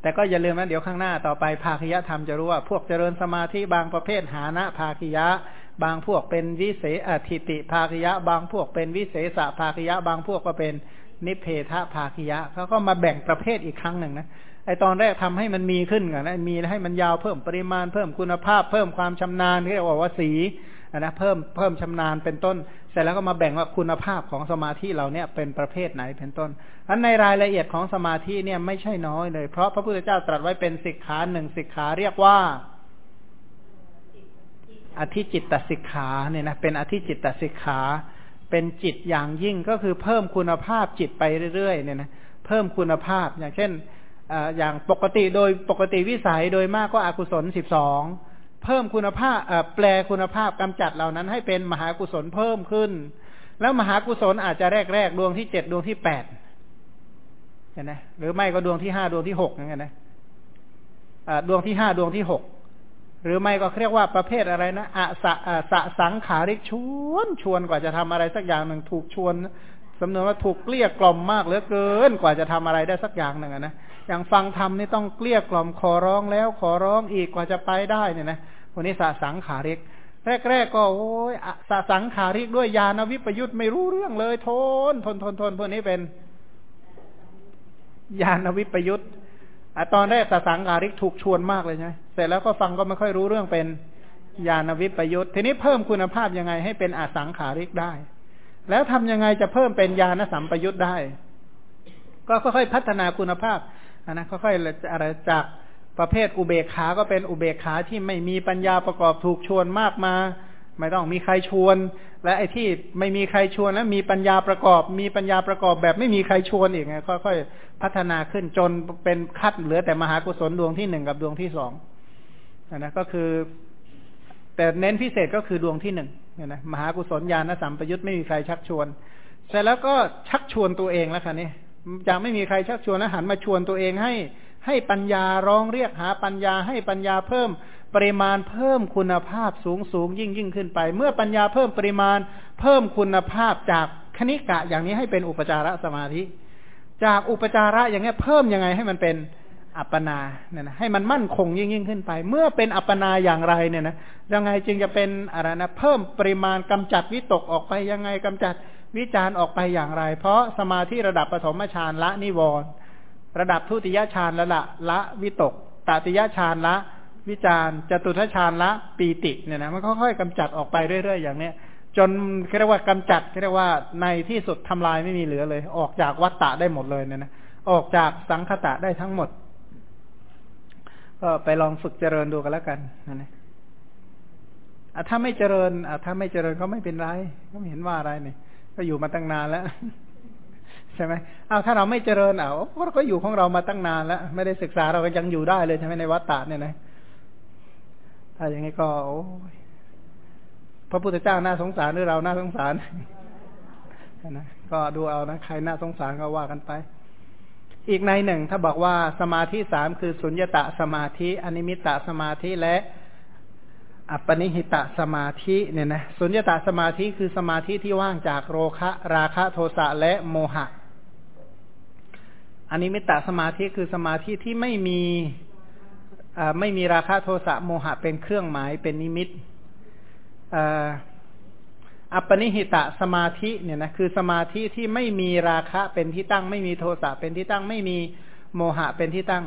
แต่ก็อย่าลืมนะเดี๋ยวข้างหน้าต่อไปภาคยธรรมจะรู้ว่า พวกเจริญสมาธิบางประเภทหานะภาคยะ บางพวกเป็นวิเศษอธิติภาคยะ บางพวกเป็นวิเศษภาคยะ บางพวกก็เป็นนิเพทภาคยะเขาก็มาแบ่งประเภทอีกครั้งหนึ่งนะไอตอนแรกทำให้มันมีขึ้นก่อนนะมีให้มันยาวเพิ่มปริมาณเพิ่มคุณภาพ เพิ่มความชำนาญเรียกว่าว่าสีนะเพิ่มเพิ่มชำนาญเป็นต้น เสร็จแล้วก็มาแบ่งว่าคุณภาพของสมาธิเราเนี่ยเป็นประเภทไหนเป็นต้นอันในรายละเอียดของสมาธิเนี่ยไม่ใช่น้อยเลย เพราะพระพุทธเจ้าตรัสไว้เป็นสิกขาหนึ่งสิกขาเรียกว่า อธิจิตตสิกขาเนี่ยนะเป็นอธิจิตตสิกขา เป็นจิตอย่างยิ่งก็คือเพิ่มคุณภาพจิตไปเรื่อยๆเนี่ยนะเพิ่มคุณภาพอย่างเช่นอย่างปกติโดยปกติวิสัยโดยมากก็อกุศลสิบสองเพิ่มคุณภาพแปลคุณภาพกำจัดเหล่านั้น ให้เป็นมหากุศลเพิ่มขึ้น แล้วมหากุศลอาจจะแรกๆดวงที่เจ็ดดวงที่แปดเห็นไหมหรือไม่ก็ดวงที่ห้าดวงที่หกอย่างเงี้ยนะดวงที่ห้าดวงที่หก หรือไม่ก็เรียกว่าประเภทอะไรนะอะสะสะสังขาริกชวนชวนกว่าจะทำอะไรสักอย่างหนึ่งถูกชวนสำนวนว่าถูกเกลี้ยกล่อมมากเหลือเกินกว่าจะทำอะไรได้สักอย่างหนึ่งนะอย่างฟังธรรมนี่ต้องเกลี้ยกล่อมขอร้องแล้วขอร้องอีกกว่าจะไปได้เนี่ยนะคนนี้สะสังขาริก แรก ๆ ก็โอ้ยสะสังขาริกด้วยยานวิปยุทธ์ไม่รู้เรื่องเลยทนทนทนทนพวกนี้เป็นยานวิปยุทธ์ ตอนแรกสสังขาริกถูกชวนมากเลยใช่ไหมเสร็จแล้วก็ฟังก็ไม่ค่อยรู้เรื่องเป็นญาณวิปยุทธ์ทีนี้เพิ่มคุณภาพยังไงให้เป็นอสังขาริกได้ แล้วทำยังไงจะเพิ่มเป็นญาณสัมปยุทธ์ได้ ก็ค่อยๆพัฒนาคุณภาพนะค่อยๆอะไรจากประเภทอุเบกขา ก็เป็นอุเบกขาที่ไม่มีปัญญาประกอบถูกชวนมากมา ไม่ต้องมีใครชวน และไอ้ที่ไม่มีใครชวนแล้วมีปัญญาประกอบ มีปัญญาประกอบแบบไม่มีใครชวนอีกไงค่อยๆ พัฒนาขึ้นจนเป็นคัดเหลือแต่มหากุศลดวงที่หนึ่งกับดวงที่สองนะก็คือ แต่เน้นพิเศษก็คือดวงที่หนึ่งเนี่ยนะมหากุศลญาณสัมปยุตไม่มีใครชักชวน เสร็จแล้วก็ชักชวนตัวเองแล้วค่ะนี่จากไม่มีใครชักชวนแล้วหันมาชวนตัวเองให้ ให้ปัญญาร้องเรียกหาปัญญาให้ปัญญาเพิ่มปริมาณเพิ่มคุณภาพสูงสูงยิ่งยิ่งขึ้นไป เมื่อปัญญาเพิ่มปริมาณเพิ่มคุณภาพจากคณิกะอย่างนี้ให้เป็นอุปจารสมาธิ จากอุปจาระอย่างนี้ยเพิ่มยังไงให้มันเป็นอัปปนาเนี่ยนะให้มันมั่นคงยิ่งยิ่งขึ้นไป เมื่อเป็นอัปปนาอย่างไรเนี่ยนะยังไงจึงจะเป็นอะไรนะเพิ่มปริมาณกำจัดวิตกออกไปยังไงกำจัดวิจารออกไปอย่างไร เพราะสมาธิระดับปฐมฌานละนิวรณ์ระดับทุติยฌานละละละวิตกตติยฌานละ วิจารจตุทฌานละปีติเนี่ยนะมันค่อยๆกำจัดออกไปเรื่อย ๆ อย่างเนี้ย จนเรียกว่ากำจัดเรียกว่าในที่สุดทำลายไม่มีเหลือเลย ออกจากวัตตะได้หมดเลยเนี่ยนะออกจากสังคตะได้ทั้งหมด ก็ไปลองฝึกเจริญดูกันแล้วกันนะนะถ้าไม่เจริญถ้าไม่เจริญก็ไม่เป็นไร ก็ไม่เห็นว่าอะไรเนี่ยก็อยู่มาตั้งนานแล้วใช่ไหมเอาถ้าเราไม่เจริญเอาเราก็อยู่ของเรามาตั้งนานแล้ว ไม่ได้ศึกษาเราก็ยังอยู่ได้เลยใช่ไหมในวัฏฏะเนี่ยนะถ้าอย่างนี้ก็โอ้ พระพุทธเจ้าน่าสงสารหรือเราน่าสงสารนะก็ดูเอานะใครน่าสงสารก็ว่ากันไป อีกในหนึ่ง ถ้าบอกว่าสมาธิสามคือสุญญตะสมาธิ อนิมิตตสมาธิและอัปปนิหิตะสมาธิเนี่ยนะสุญญตะสมาธิคือสมาธิที่ว่างจากโรคะราคะโทสะและโมหะอนิมิตตสมาธิคือสมาธิที่ไม่มีไม่มีราคะโทสะโมหะเป็นเครื่องหมายเป็นนิมิต อัปปนิหิตะสมาธิเนี่ยนะคือสมาธิที่ไม่มีราคะเป็นที่ตั้ง ไม่มีโทสะเป็นที่ตั้ง ไม่มีโมหะเป็นที่ตั้ง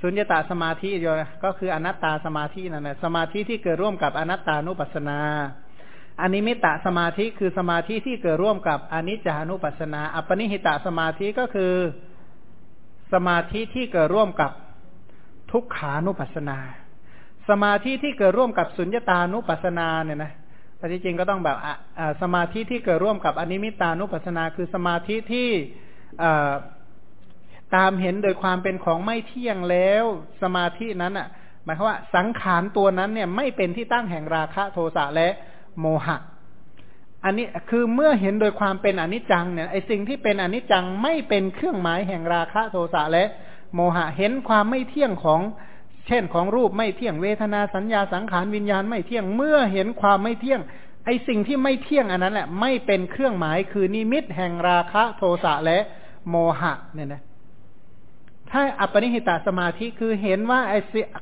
สุญญตาสมาธิเดียวก็คืออนัตตาสมาธินั่นแหละสมาธิที่เกิดร่วมกับอนัตตานุปัสสนาอนิมิตะสมาธิคือสมาธิที่เกิดร่วมกับอนิจจานุปัสสนา อัปปนิหิตะสมาธิก็คือ สมาธิที่เกิดร่วมกับทุกขานุปัสนา สมาธิที่เกิดร่วมกับสุญญตานุปัสนาเนี่ยนะแต่ที่จริงก็ต้องแบบสมาธิที่เกิดร่วมกับอนิมิตานุปัสนา คือสมาธิที่ตามเห็นโดยความเป็นของไม่เที่ยงแล้ว สมาธินั้นอะ หมายความว่าสังขารตัวนั้นเนี่ยไม่เป็นที่ตั้งแห่งราคะโทสะและโมหะ อันนี้คือเมื่อเห็นโดยความเป็นอนิจจังเนี่ยไอสิ่งที่เป็นอนิจจังไม่เป็นเครื่องหมายแห่งราคะโทสะและโมหะ เห็นความไม่เที่ยงของ เช่นของรูปไม่เที่ยงเวทนาสัญญาสังขารวิญญาณไม่เที่ยงเมื่อเห็นความไม่เที่ยง ไอสิ่งที่ไม่เที่ยงอันนั้นแหละไม่เป็นเครื่องหมายคือนิมิตแห่งราคะโทสะและโมหะเนี่ยนะถ้าอัปปนิหิตาสมาธิคือเห็นว่าไอ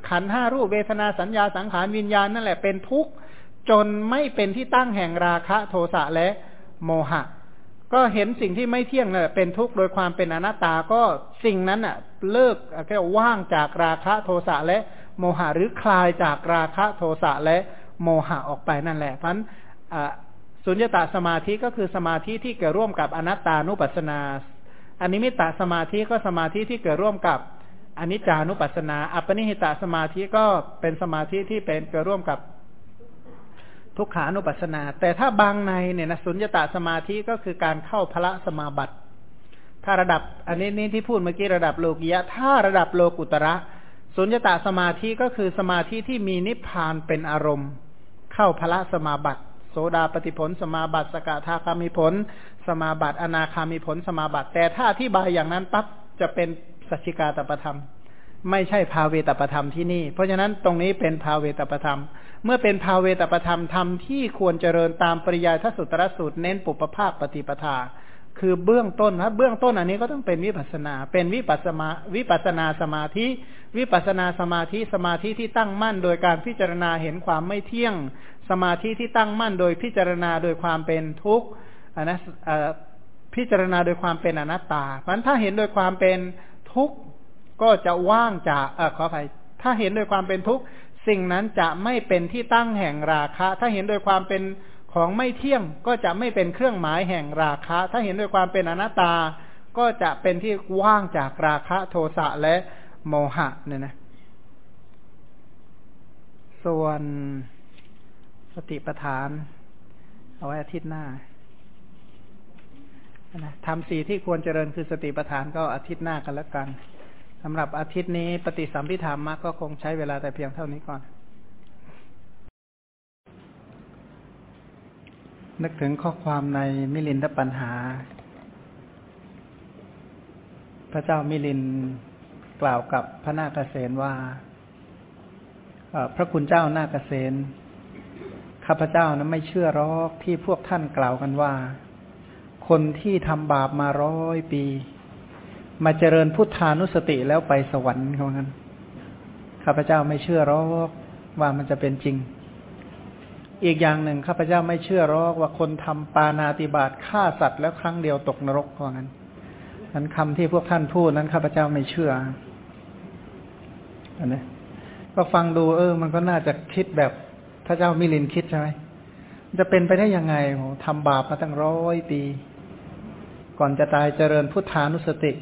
ขันห้ารูปเวทนาสัญญาสังขารวิญญาณนั่นแหละเป็นทุกข์จนไม่เป็นที่ตั้งแห่งราคะโทสะและโมหะ ก็เห็นสิ่งที่ไม่เที่ยงเนี่ยเป็นทุกข์โดยความเป็นอนัตตาก็สิ่งนั้นอะ เลิกแค่ว่างจากราคะโทสะและโมหะหรือคลายจากราคะโทสะและโมหะออกไปนั่นแหละเพราะนั้นสุญญตาสมาธิก็คือสมาธิที่เกิดร่วมกับอนัตตานุปัสสนาอันนิมิตตสมาธิก็สมาธิที่เกิดร่วมกับอนิจจานุปัสสนา อัปปนิหิตาสมาธิก็เป็นสมาธิที่เป็นเกิดร่วมกับ ทุกขานุปัสสนา แต่ถ้าบางในเนี่ยนะสุญญตาสมาธิก็คือการเข้าพระสมาบัติ ถ้าระดับอันนี้นี่ที่พูดเมื่อกี้ระดับโลกิยะ ถ้าระดับโลกุตระ สุญญตาสมาธิก็คือสมาธิที่มีนิพพานเป็นอารมณ์ เข้าพระสมาบัติ โสดาปฏิผล สมาบัติ สกทาคามิผล สมาบัติ อนาคามิผล สมาบัติ แต่ถ้าอธิบายอย่างนั้นปั๊บจะเป็นสัจจิกาตประธรรม ไม่ใช่ภาเวตประธรรมที่นี่ เพราะฉะนั้นตรงนี้เป็นภาเวตประธรรม เมื่อเป็นภาเวตประธรรมธรรมที่ควรเจริญตามปริยายทสุตรสูตรเน้นปุปภาคปฏิปทา คือเบื้องต้นนะเบื้องต้นอันนี้ก็ต้องเป็นวิปัสนา เป็นวิปัสมาวิปัสนาสมาธิ วิปัสนาสมาธิสมาธิที่ตั้งมั่น โดยการพิจารณาเห็นความไม่เที่ยง สมาธิที่ตั้งมั่น โดยพิจารณาโดยความเป็นทุกข์อนนั้นพิจารณาโดยความเป็นอนัตตาเพราะถ้าเห็นโดยความเป็นทุกข์ ก็จะว่างจากเออขออภัยถ้าเห็นโดยความเป็นทุกข์สิ่งนั้นจะไม่เป็นที่ตั้งแห่งราคะ ถ้าเห็นโดยความเป็นของไม่เที่ยงก็จะไม่เป็นเครื่องหมายแห่งราคะ ถ้าเห็นโดยความเป็นอนัตตา ก็จะเป็นที่ว่างจากราคะโทสะและโมหะเนี่ยนะ ส่วนสติปัฏฐาน เอาไว้อาทิตย์หน้านะทำสีที่ควรเจริญคือสติปัฏฐานก็อาทิตย์หน้ากันแล้วกัน สำหรับอาทิตย์นี้ปฏิสัมพิธามะก็คงใช้เวลาแต่เพียงเท่านี้ก่อน นึกถึงข้อความในมิลินทปัญหา พระเจ้ามิลินกล่าวกับพระนาคเษนว่าพระคุณเจ้านาคเษนข้าพเจ้านะไม่เชื่อรอกที่พวกท่านกล่าวกันว่า คนที่ทำบาปมาร้อยปี มาเจริญพุทธานุสติแล้วไปสวรรค์เขางั้นข้าพเจ้าไม่เชื่อรอกว่ามันจะเป็นจริง อีกอย่างหนึ่งข้าพเจ้าไม่เชื่อรอกว่าคนทำปานาติบาตฆ่าสัตว์แล้วครั้งเดียวตกนรกเขางั้นนั้นคำที่พวกท่านพูดนั้นข้าพเจ้าไม่เชื่ออันนี้ก็ฟังดูเออ มันก็น่าจะคิดแบบพระเจ้ามิลินคิดใช่ไหมจะเป็นไปได้ยังไงโหทำบาปมาตั้งร้อยปี ก่อนจะตายเจริญพุทธานุสติ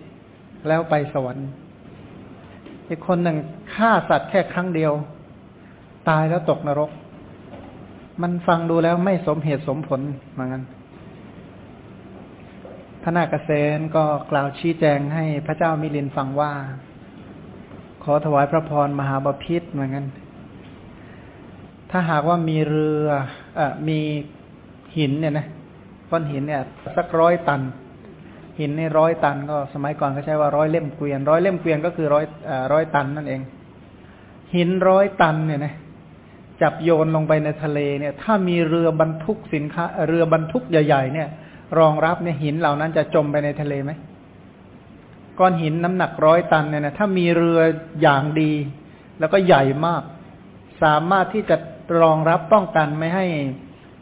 แล้วไปสวรรค์ อีกคนหนึ่งฆ่าสัตว์แค่ครั้งเดียว ตายแล้วตกนรก มันฟังดูแล้วไม่สมเหตุสมผลเหมือนกันพระนาคเษนก็กล่าวชี้แจงให้พระเจ้ามิลินฟังว่า ขอถวายพระพรมหาบาพิษเหมือนกัน ถ้าหากว่ามีเรืออมีหินเนี่ยนะก้อนหินเนี่ย สักร้อยตัน หินนี่ร้อยตันก็สมัยก่อนเขาใช้ว่าร้อยเล่มเกวียนร้อยเล่มเกวียนก็คือร้อยร้อยตันนั่นเอง หินร้อยตันเนี่ยนะจับโยนลงไปในทะเลเนี่ย ถ้ามีเรือบรรทุกสินค้า เรือบรรทุกใหญ่ๆเนี่ย รองรับเนี่ยหินเหล่านั้นจะจมไปในทะเลไหมก้อนหินน้ำหนักร้อยตันเนี่ยนะถ้ามีเรืออย่างดี แล้วก็ใหญ่มาก สามารถที่จะรองรับป้องกันไม่ให้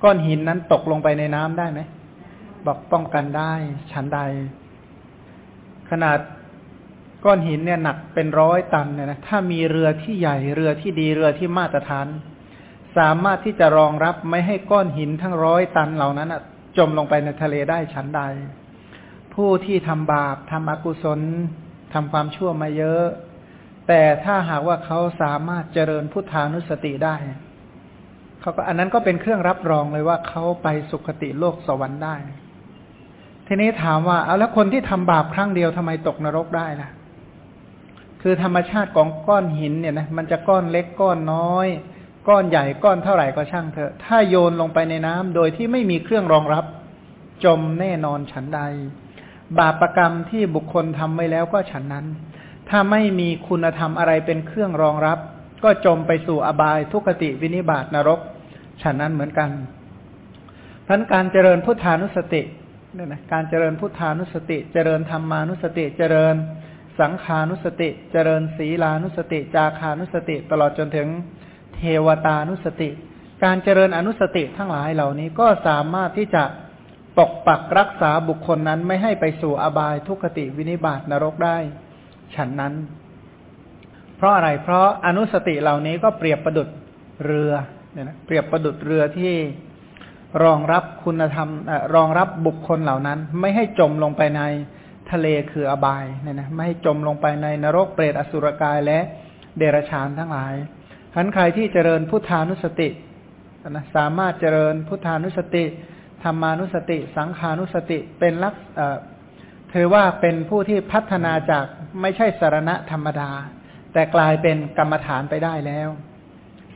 ก้อนหินนั้นตกลงไปในน้ำได้ไหม บอกป้องกันได้ชั้นใด ขนาดก้อนหินเนี่ยหนักเป็นร้อยตันเนี่ยนะถ้ามีเรือที่ใหญ่เรือที่ดีเรือที่มาตรฐาน สามารถที่จะรองรับไม่ให้ก้อนหินทั้งร้อยตันเหล่านั้นจมลงไปในทะเลได้ชั้นใด ผู้ที่ทำบาปทำอกุศลทำความชั่วมาเยอะ แต่ถ้าหากว่าเขาสามารถเจริญพุทธานุสติได้เขาก็อันนั้นก็เป็นเครื่องรับรองเลยว่าเขาไปสุคติโลกสวรรค์ได้ ทีนี้ถามว่าเอาแล้วคนที่ทำบาปครั้งเดียวทำไมตกนรกได้ล่ะ คือธรรมชาติของก้อนหินเนี่ยนะมันจะก้อนเล็กก้อนน้อย ก้อนใหญ่ก้อนเท่าไหร่ก็ช่างเถอะ ถ้าโยนลงไปในน้ำโดยที่ไม่มีเครื่องรองรับ จมแน่นอนฉันใด บาปรกรรมที่บุคคลทำไว้แล้วก็ฉันนั้น ถ้าไม่มีคุณธรรมอะไรเป็นเครื่องรองรับ ก็จมไปสู่อบายทุกติวินิบาตนรก ฉันนั้นเหมือนกันพันการเจริญพุทธานุสติ เนี่ยนะการเจริญพุทธานุสติ เจริญธรรมานุสติ เจริญสังขานุสติ เจริญศีลานุสติ จาคานุสติ ตลอดจนถึงเทวตานุสติ การเจริญอนุสติทั้งหลายเหล่านี้ก็สามารถที่จะปกปักรักษาบุคคลนั้นไม่ให้ไปสู่อบายทุกขติวินิบาตนรกได้ ฉันนั้น เพราะอะไรเพราะอนุสติเหล่านี้ก็เปรียบประดุดเรือเนี่ยนะเปรียบประดุดเรือที่ รองรับคุณธรรมรองรับบุคคลเหล่านั้น ไม่ให้จมลงไปในทะเลคืออบายเนี่ยนะไม่ให้จมลงไปในนรกเปรตอสุรกายและเดรัจฉานทั้งหลายฉันใครที่เจริญพุทธานุสตินะสามารถเจริญพุทธานุสติธรรมานุสติ สังขานุสติเป็นลักถือว่าเป็นผู้ที่พัฒนาจากไม่ใช่สารณะธรรมดา แต่กลายเป็นกรรมฐานไปได้แล้ว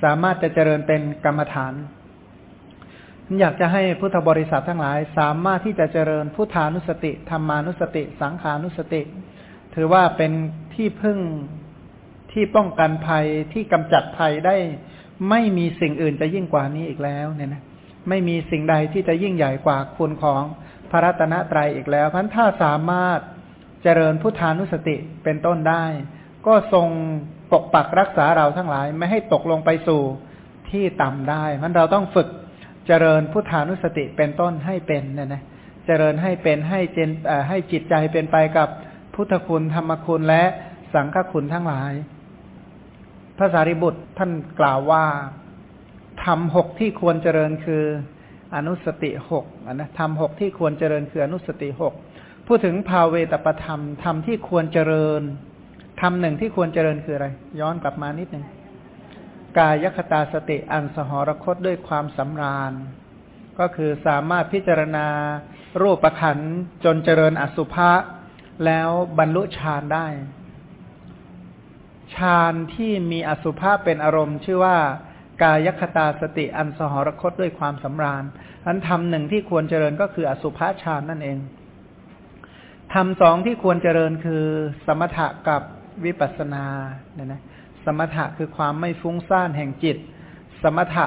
สามารถจะเจริญเป็นกรรมฐาน อยากจะให้พุทธบริษัททั้งหลาย สามารถที่จะเจริญพุทธานุสติธรรมานุสติ สังขานุสติ ถือว่าเป็นที่พึ่งที่ป้องกันภัยที่กำจัดภัยได้ไม่มีสิ่งอื่นจะยิ่งกว่านี้อีกแล้วเนี่ยนะไม่มีสิ่งใดที่จะยิ่งใหญ่กว่าคุณของพระรัตนตรัยอีกแล้วพันถ้าสามารถเจริญพุทธานุสติเป็นต้นได้ ก็ทรงปกปักรักษาเราทั้งหลาย ไม่ให้ตกลงไปสู่ที่ต่ำได้พันเราต้องฝึก เจริญพุทธานุสติเป็นต้นให้เป็นเนี่ยนะเจริญให้เป็นให้เจนให้จิตใจเป็นไปกับพุทธคุณธรรมคุณและสังฆคุณทั้งหลาย พระสารีบุตรท่านกล่าวว่าทำหกที่ควรเจริญคืออนุสติหกนะทำหกที่ควรเจริญคืออนุสติหกพูดถึงภาเวตประธรรมทำที่ควรเจริญทำหนึ่งที่ควรเจริญคืออะไร ย้อนกลับมานิดหนึ่ง กายคตาสติอันสหรคตด้วยความสำราญ ก็คือสามารถพิจารณา รูปประขันจนเจริญอสุภะแล้วบรรลุฌานได้ฌานที่มีอสุภะเป็นอารมณ์ ชื่อว่ากายคตาสติอันสหรคตด้วยความสำราญอันทำหนึ่งที่ควรเจริญก็คืออสุภะฌานนั่นเองทำสองที่ควรเจริญคือสมถะกับวิปัสสนาเนี่ยนะ สมถะคือความไม่ฟุ้งซ่านแห่งจิต สมถะ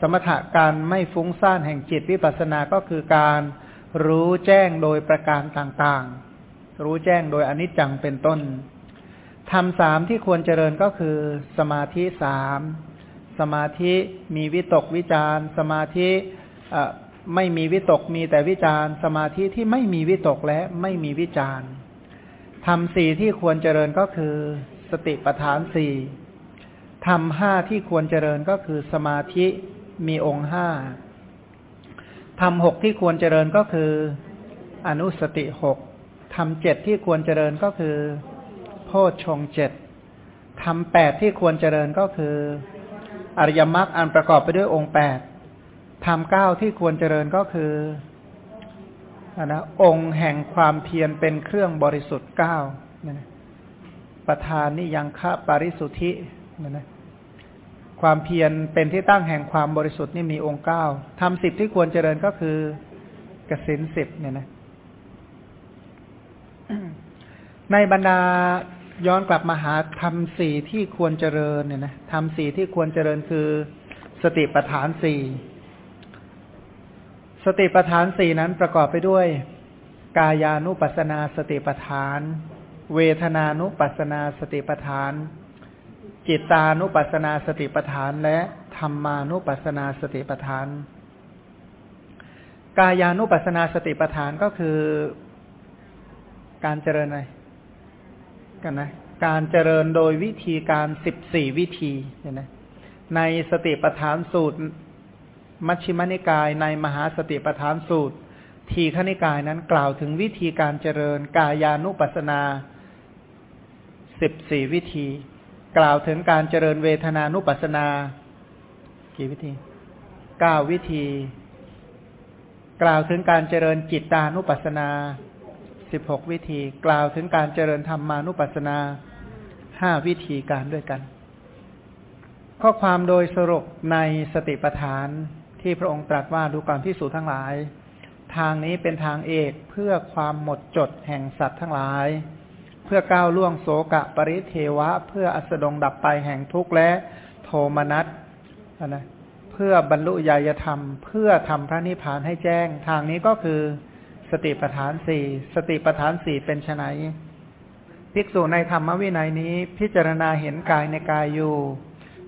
สมถะการไม่ฟุ้งซ่านแห่งจิตวิปัสสนาก็คือการรู้แจ้งโดยประการต่างๆ รู้แจ้งโดยอนิจจังเป็นต้นทำสามที่ควรเจริญก็คือ สมาธิสามสมาธิมีวิตกวิจารสมาธิไม่มีวิตกมีแต่วิจารสมาธิที่ไม่มีวิตกและไม่มีวิจารทำสี่ที่ควรเจริญก็คือ ติปัฏฐานสี่ทำห้าที่ควรเจริญก็คือสมาธิมีองค์ห้าทำหกที่ควรเจริญก็คือ อนุสติหกทำเจ็ดที่ควรเจริญก็คือ โพชฌงเจ็ดทำแปดที่ควรเจริญก็คือ อริยมรรคอันประกอบไปด้วยองค์แปดทำเก้าที่ควรเจริญก็คือนะองค์แห่งความเพียรเป็นเครื่องบริสุทธิ์เก้านะ ประธานนิยังคะปริสุทธินะนะความเพียรเป็นที่ตั้งแห่งความบริสุทธิ์นี่มีองค์เก้าทำสิบที่ควรเจริญก็คือกสินสิบเนี่ยนะในบรรดาย้อนกลับมาหาทำสี่ที่ควรเจริญเนี่ยนะทำสี่ที่ควรเจริญคือ สติปัฏฐานสี่สติปัฏฐานสี่นั้นประกอบไปด้วย กายานุปัสนาสติปัฏฐาน เวทนานุปัสนาสติปัฏฐาน จิตานุปัสนาสติปัฏฐาน และธรรมานุปัสนาสติปัฏฐาน กายานุปัสนาสติปัฏฐานก็คือการเจริญอะไรกันนะการเจริญโดยวิธีการสิบสี่วิธีเห็นไหมในสติปัฏฐานสูตร มัชฌิมนิกายในมหาสติปัฏฐานสูตร ทีฆนิกายนั้นกล่าวถึงวิธีการเจริญกายานุปัสนา สิบสี่วิธี กล่าวถึงการเจริญเวทนานุปัสสนา กี่วิธีเก้าวิธี กล่าวถึงการเจริญจิตตานุปัสสนาสิบหกวิธี กล่าวถึงการเจริญธรรมานุปัสสนาห้าวิธีการด้วยกัน ข้อความโดยสรุปในสติปัฏฐานที่พระองค์ตรัสว่าดูก่อนพิสูจทั้งหลาย ทางนี้เป็นทางเอกเพื่อความหมดจดแห่งสัตว์ทั้งหลาย พื่อก้าวล่วงโสกะปริเทวะ เพื่ออัสดงดับไปแห่งทุกข์และโทมนัสนะเพื่อบรรลุญาณธรรม เพื่อทำพระนิพพานให้แจ้ง ทางนี้ก็คือสติปัฏฐานสี่สติปัฏฐานสี่เป็นไนภิกษุในธรรมวินัยนี้ พิจารณาเห็นกายในกายอยู่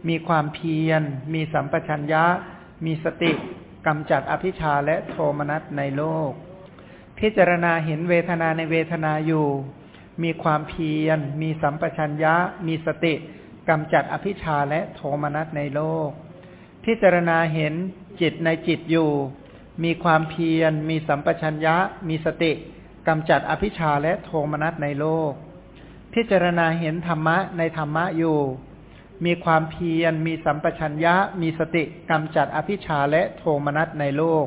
มีความเพียร มีสัมปชัญญะ มีสติกำจัดอภิชาและโทมนัสในโลก พิจารณาเห็นเวทนาในเวทนาอยู่ มีความเพียร มีสัมปชัญญะ มีสติกำจัดอภิชาและโทมนัสในโลก พิจารณาเห็นจิตในจิตอยู่ มีความเพียร มีสัมปชัญญะ มีสติกำจัดอภิชาและโทมนัสในโลก พิจารณาเห็นธรรมะในธรรมะอยู่ มีความเพียร มีสัมปชัญญะ มีสติกำจัดอภิชาและโทมนัสในโลก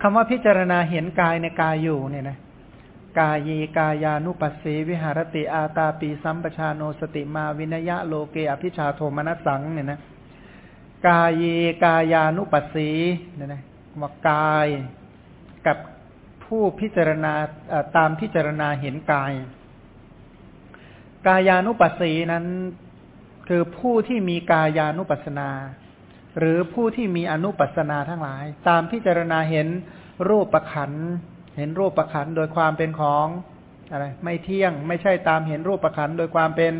คำว่าพิจารณาเห็นกายในกายอยู่เนี่ยนะ กายเยกายานุปัสสีวิหารติอาตาปีสัมปชาโนสติมาวินยะโลเกอภิชาโทมนัสสังเนี่ยนะกายเยกายานุปัสสีเนี่ยนะว่ากายกับผู้พิจารณาตามพิจารณาเห็นกาย กายานุปัสสีนั้นคือผู้ที่มีกายานุปัสนา หรือผู้ที่มีอนุปัสนาทั้งหลาย ตามพิจารณาเห็นรูปประขัน เห็นรูปประขันโดยความเป็นของอะไรไม่เที่ยง ไม่ใช่ตามเห็นรูปประขันโดยความเป็น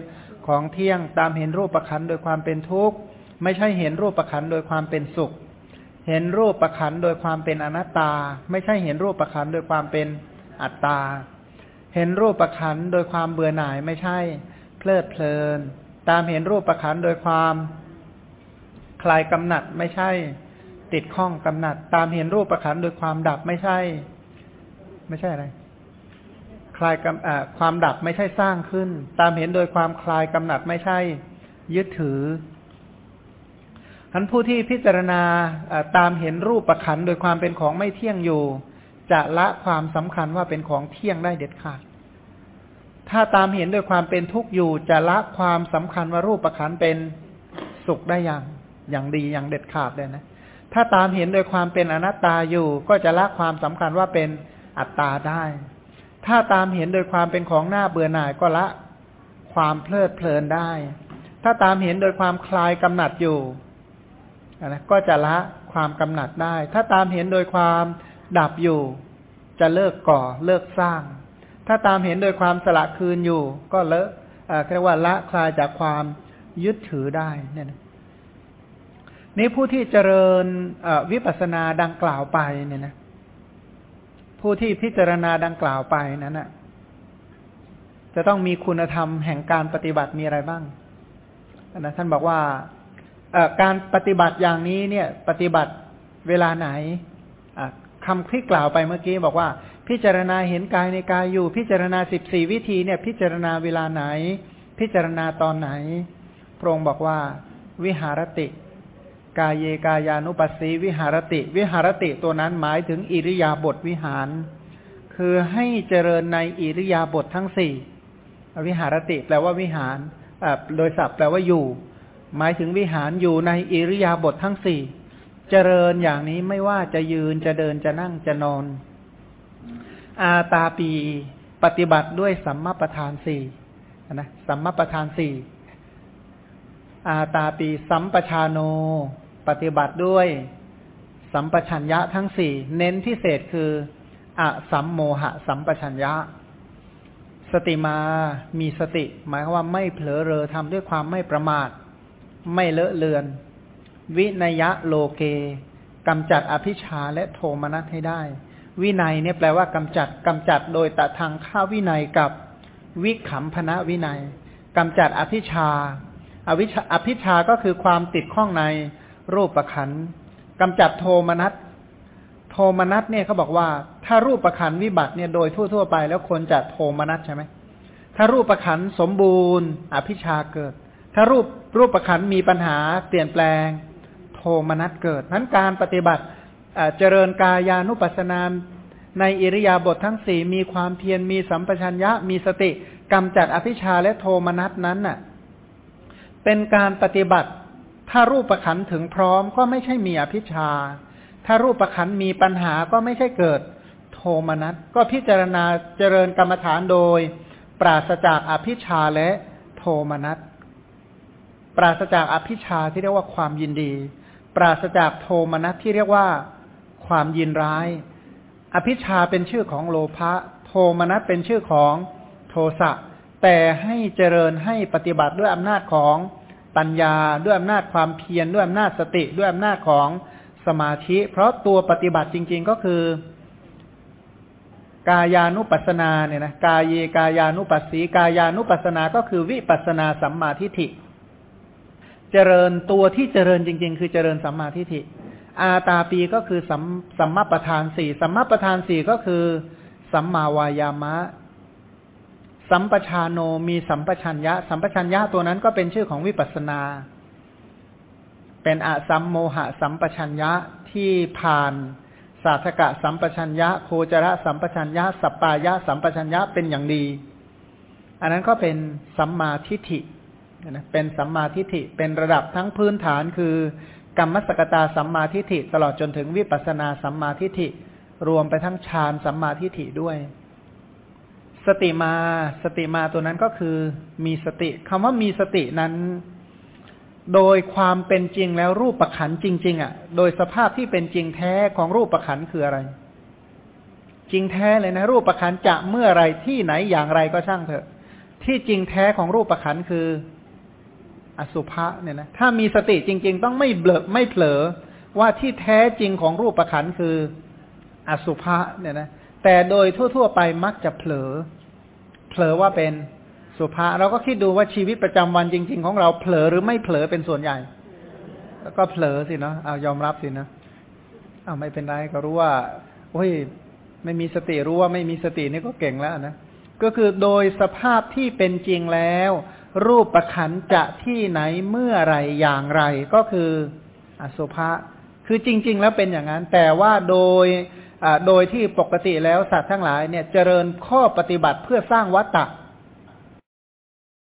ของเที่ยง ตามเห็นรูปประขันโดยความเป็นทุกข์ไม่ใช่เห็นรูปประขันโดยความเป็นสุข เห็นรูปประขันโดยความเป็นอนัตตา ไม่ใช่เห็นรูปประขันโดยความเป็นอัตตา เห็นรูปประขันโดยความเบื่อหน่ายไม่ใช่เพลิดเพลิน ตามเห็นรูปประขันโดยความคลายกำหนัดไม่ใช่ ติดข้องกำหนัด ตามเห็นรูปประขันโดยความดับไม่ใช่ ไม่ใช่อะไร คลายกำความดับไม่ใช่สร้างขึ้น ตามเห็นโดยความคลายกำหนัดไม่ใช่ ยึดถือท่านผู้ที่พิจารณาตามเห็นรูปประคันโดยความเป็นของไม่เที่ยงอยู่ จะละความสำคัญว่าเป็นของเที่ยงได้เด็ดขาด ถ้าตามเห็นโดยความเป็นทุกข์อยู่ จะละความสำคัญว่ารูปประคันเป็นสุขได้อย่างอย่างดีอย่างเด็ดขาดเลยนะ ถ้าตามเห็นโดยความเป็นอนัตตาอยู่ ก็จะละความสำคัญว่าเป็น อัตตาได้ ถ้าตามเห็นโดยความเป็นของหน้าเบื่อหน่ายก็ละ ความเพลิดเพลินได้ ถ้าตามเห็นโดยความคลายกำหนัดอยู่นะก็จะละความกำหนัดได้ ถ้าตามเห็นโดยความดับอยู่ จะเลิกก่อเลิกสร้าง ถ้าตามเห็นโดยความสละคืนอยู่ ก็เลิกเรียกว่าละคลายจากความยึดถือได้เนี่ยนี่ผู้ที่เจริญวิปัสสนาดังกล่าวไปเนี่ยนะ ผู้ที่พิจารณาดังกล่าวไปนั้นนะจะต้องมีคุณธรรมแห่งการปฏิบัติมีอะไรบ้างนะท่านบอกว่าการปฏิบัติอย่างนี้เนี่ย ปฏิบัติเวลาไหนคำที่กล่าวไปเมื่อกี้บอกว่า พิจารณาเห็นกายในกายอยู่ พิจารณาสิบสี่วิธีเนี่ย พิจารณาเวลาไหน พิจารณาตอนไหน พระองค์บอกว่า วิหารติ กายเยกายานุปัสสีวิหารติ วิหารติตัวนั้นหมายถึงอิริยาบถวิหาร คือให้เจริญในอิริยาบถททั้งสี่วิหารติแปลว่าวิหารโดยศัพท์แปลว่าอยู่ หมายถึงวิหารอยู่ในอิริยาบถททั้งสี่เจริญอย่างนี้ไม่ว่าจะยืนจะเดินจะนั่งจะนอน อาตาปีปฏิบัติด้วยสัมมาประธานสี่นะสัมมาประธานสี่อาตาปีสัมปชาโน ปฏิบัติด้วยสัมปชัญญะทั้งสี่เน้นพิเศษคืออะสัมโมหะ สัมปชัญญะ สติมามีสติ หมายความว่าไม่เผลอเรอทำด้วยความไม่ประมาท ไม่เลอะเลือน วินยะโลเกกำจัดอภิชาและโทมนัสให้ได้ วินัยเนี่ยแปลว่ากำจัดกำจัดโดยตะทางข้าวินัยกับวิขำพนะวินัยกำจัดอภิชาอวิชาอภิชาก็คือความติดข้องใน รูปประคันกำจัดโทมนัสโทมนัสเนี่ยเขาบอกว่า ถ้ารูปประคันวิบัติเนี่ยโดยทั่ว ๆ ไปแล้วคนจะโทมนัสใช่ไหมถ้ารูปประคันสมบูรณ์ อภิชาเกิด ถ้ารูปรูปประคันมีปัญหาเปลี่ยนแปลง โทมนัสเกิดนั้นการปฏิบัติเจริญกายานุปัสสนาในอิริยาบถททั้งสี่มีความเพียรมีสัมปชัญญะ มีสติกำจัดอภิชาและโทมนัสนั้นน่ะ เป็นการปฏิบัติ ถ้ารูปประคันถึงพร้อมก็ไม่ใช่มีอภิชา ถ้ารูปประคันมีปัญหาก็ไม่ใช่เกิดโทมนัส ก็พิจารณาเจริญกรรมฐานโดย ปราศจากอภิชาและโทมนัส ปราศจากอภิชาที่เรียกว่าความยินดี ปราศจากโทมนัสที่เรียกว่าความยินร้าย อภิชาเป็นชื่อของโลภะ โทมนัสเป็นชื่อของโทสะ แต่ให้เจริญให้ปฏิบัติด้วยอำนาจของ ปัญญาด้วยอำนาจความเพียรด้วยอำนาจสติด้วยอำนาจของสมาธิ เพราะตัวปฏิบัติจริง ๆ ก็คือกายานุปัสนาเนี่ยนะกายเยกายานุปัสสีกายานุปัสนาก็คือวิปัสสนาสัมมาทิฏฐิ เจริญตัวที่เจริญจริง ๆ คือเจริญสัมมาทิฏฐิ อาตาปีก็คือสัมสัมมาประธานสี่สัมมาประธานสี่ก็คือ สัมมาวายามะ สัมปชานโนมีสัมปชัญญะ สัมปชัญญะตัวนั้นก็เป็นชื่อของวิปัสนา เป็นอสัมโมหะสัมปชัญญะที่ผ่านสาธกะสัมปชัญญะโคจระสัมปชัญญะสัปปายะสัมปชัญญะเป็นอย่างดี อันนั้นก็เป็นสัมมาทิฏฐินะเป็นสัมมาทิฏฐิเป็นระดับทั้งพื้นฐานคือกรรมสกตาสัมมาทิฏฐิตลอดจนถึงวิปัสนาสัมมาทิฏฐิรวมไปทั้งฌานสัมมาทิฏฐิด้วย สติมาสติมาตัวนั้นก็คือมีสติคำว่ามีสตินั้น โดยความเป็นจริงแล้วรูปประขันจริง ๆอะ โดยสภาพที่เป็นจริงแท้ของรูปประขันคืออะไร จริงแท้เลยนะ รูปประขันจะเมื่อไรที่ไหนอย่างไรก็ช่างเถอะ ที่จริงแท้ของรูปประขันคือ อสุภะเนี่ยนะถ้ามีสติจริง ๆ ต้องไม่เบลอไม่เผลอว่าที่แท้จริงของรูปประขันคือ อสุภะเนี่ยนะ แต่โดยทั่ว ๆ ไปมักจะเผลอ เผลอว่าเป็นสุภาเราก็คิดดูว่าชีวิตประจำวันจริง ๆ ของเราเผลอหรือไม่เผลอเป็นส่วนใหญ่ แล้วก็เผลอสิเนาะเอายอมรับสินะเอาไม่เป็นไรก็รู้ว่าโอ้ยไม่มีสติรู้ว่าไม่มีสตินี่ก็เก่งแล้วนะก็คือโดยสภาพที่เป็นจริงแล้ว รูปประขันจะที่ไหนเมื่อไรอย่างไร ก็คืออสุภะคือจริง ๆ แล้วเป็นอย่างนั้น แต่ว่าโดย โดยที่ปกติแล้วสัตว์ทั้งหลายเนี่ยเจริญข้อปฏิบัติเพื่อสร้างวัตตะ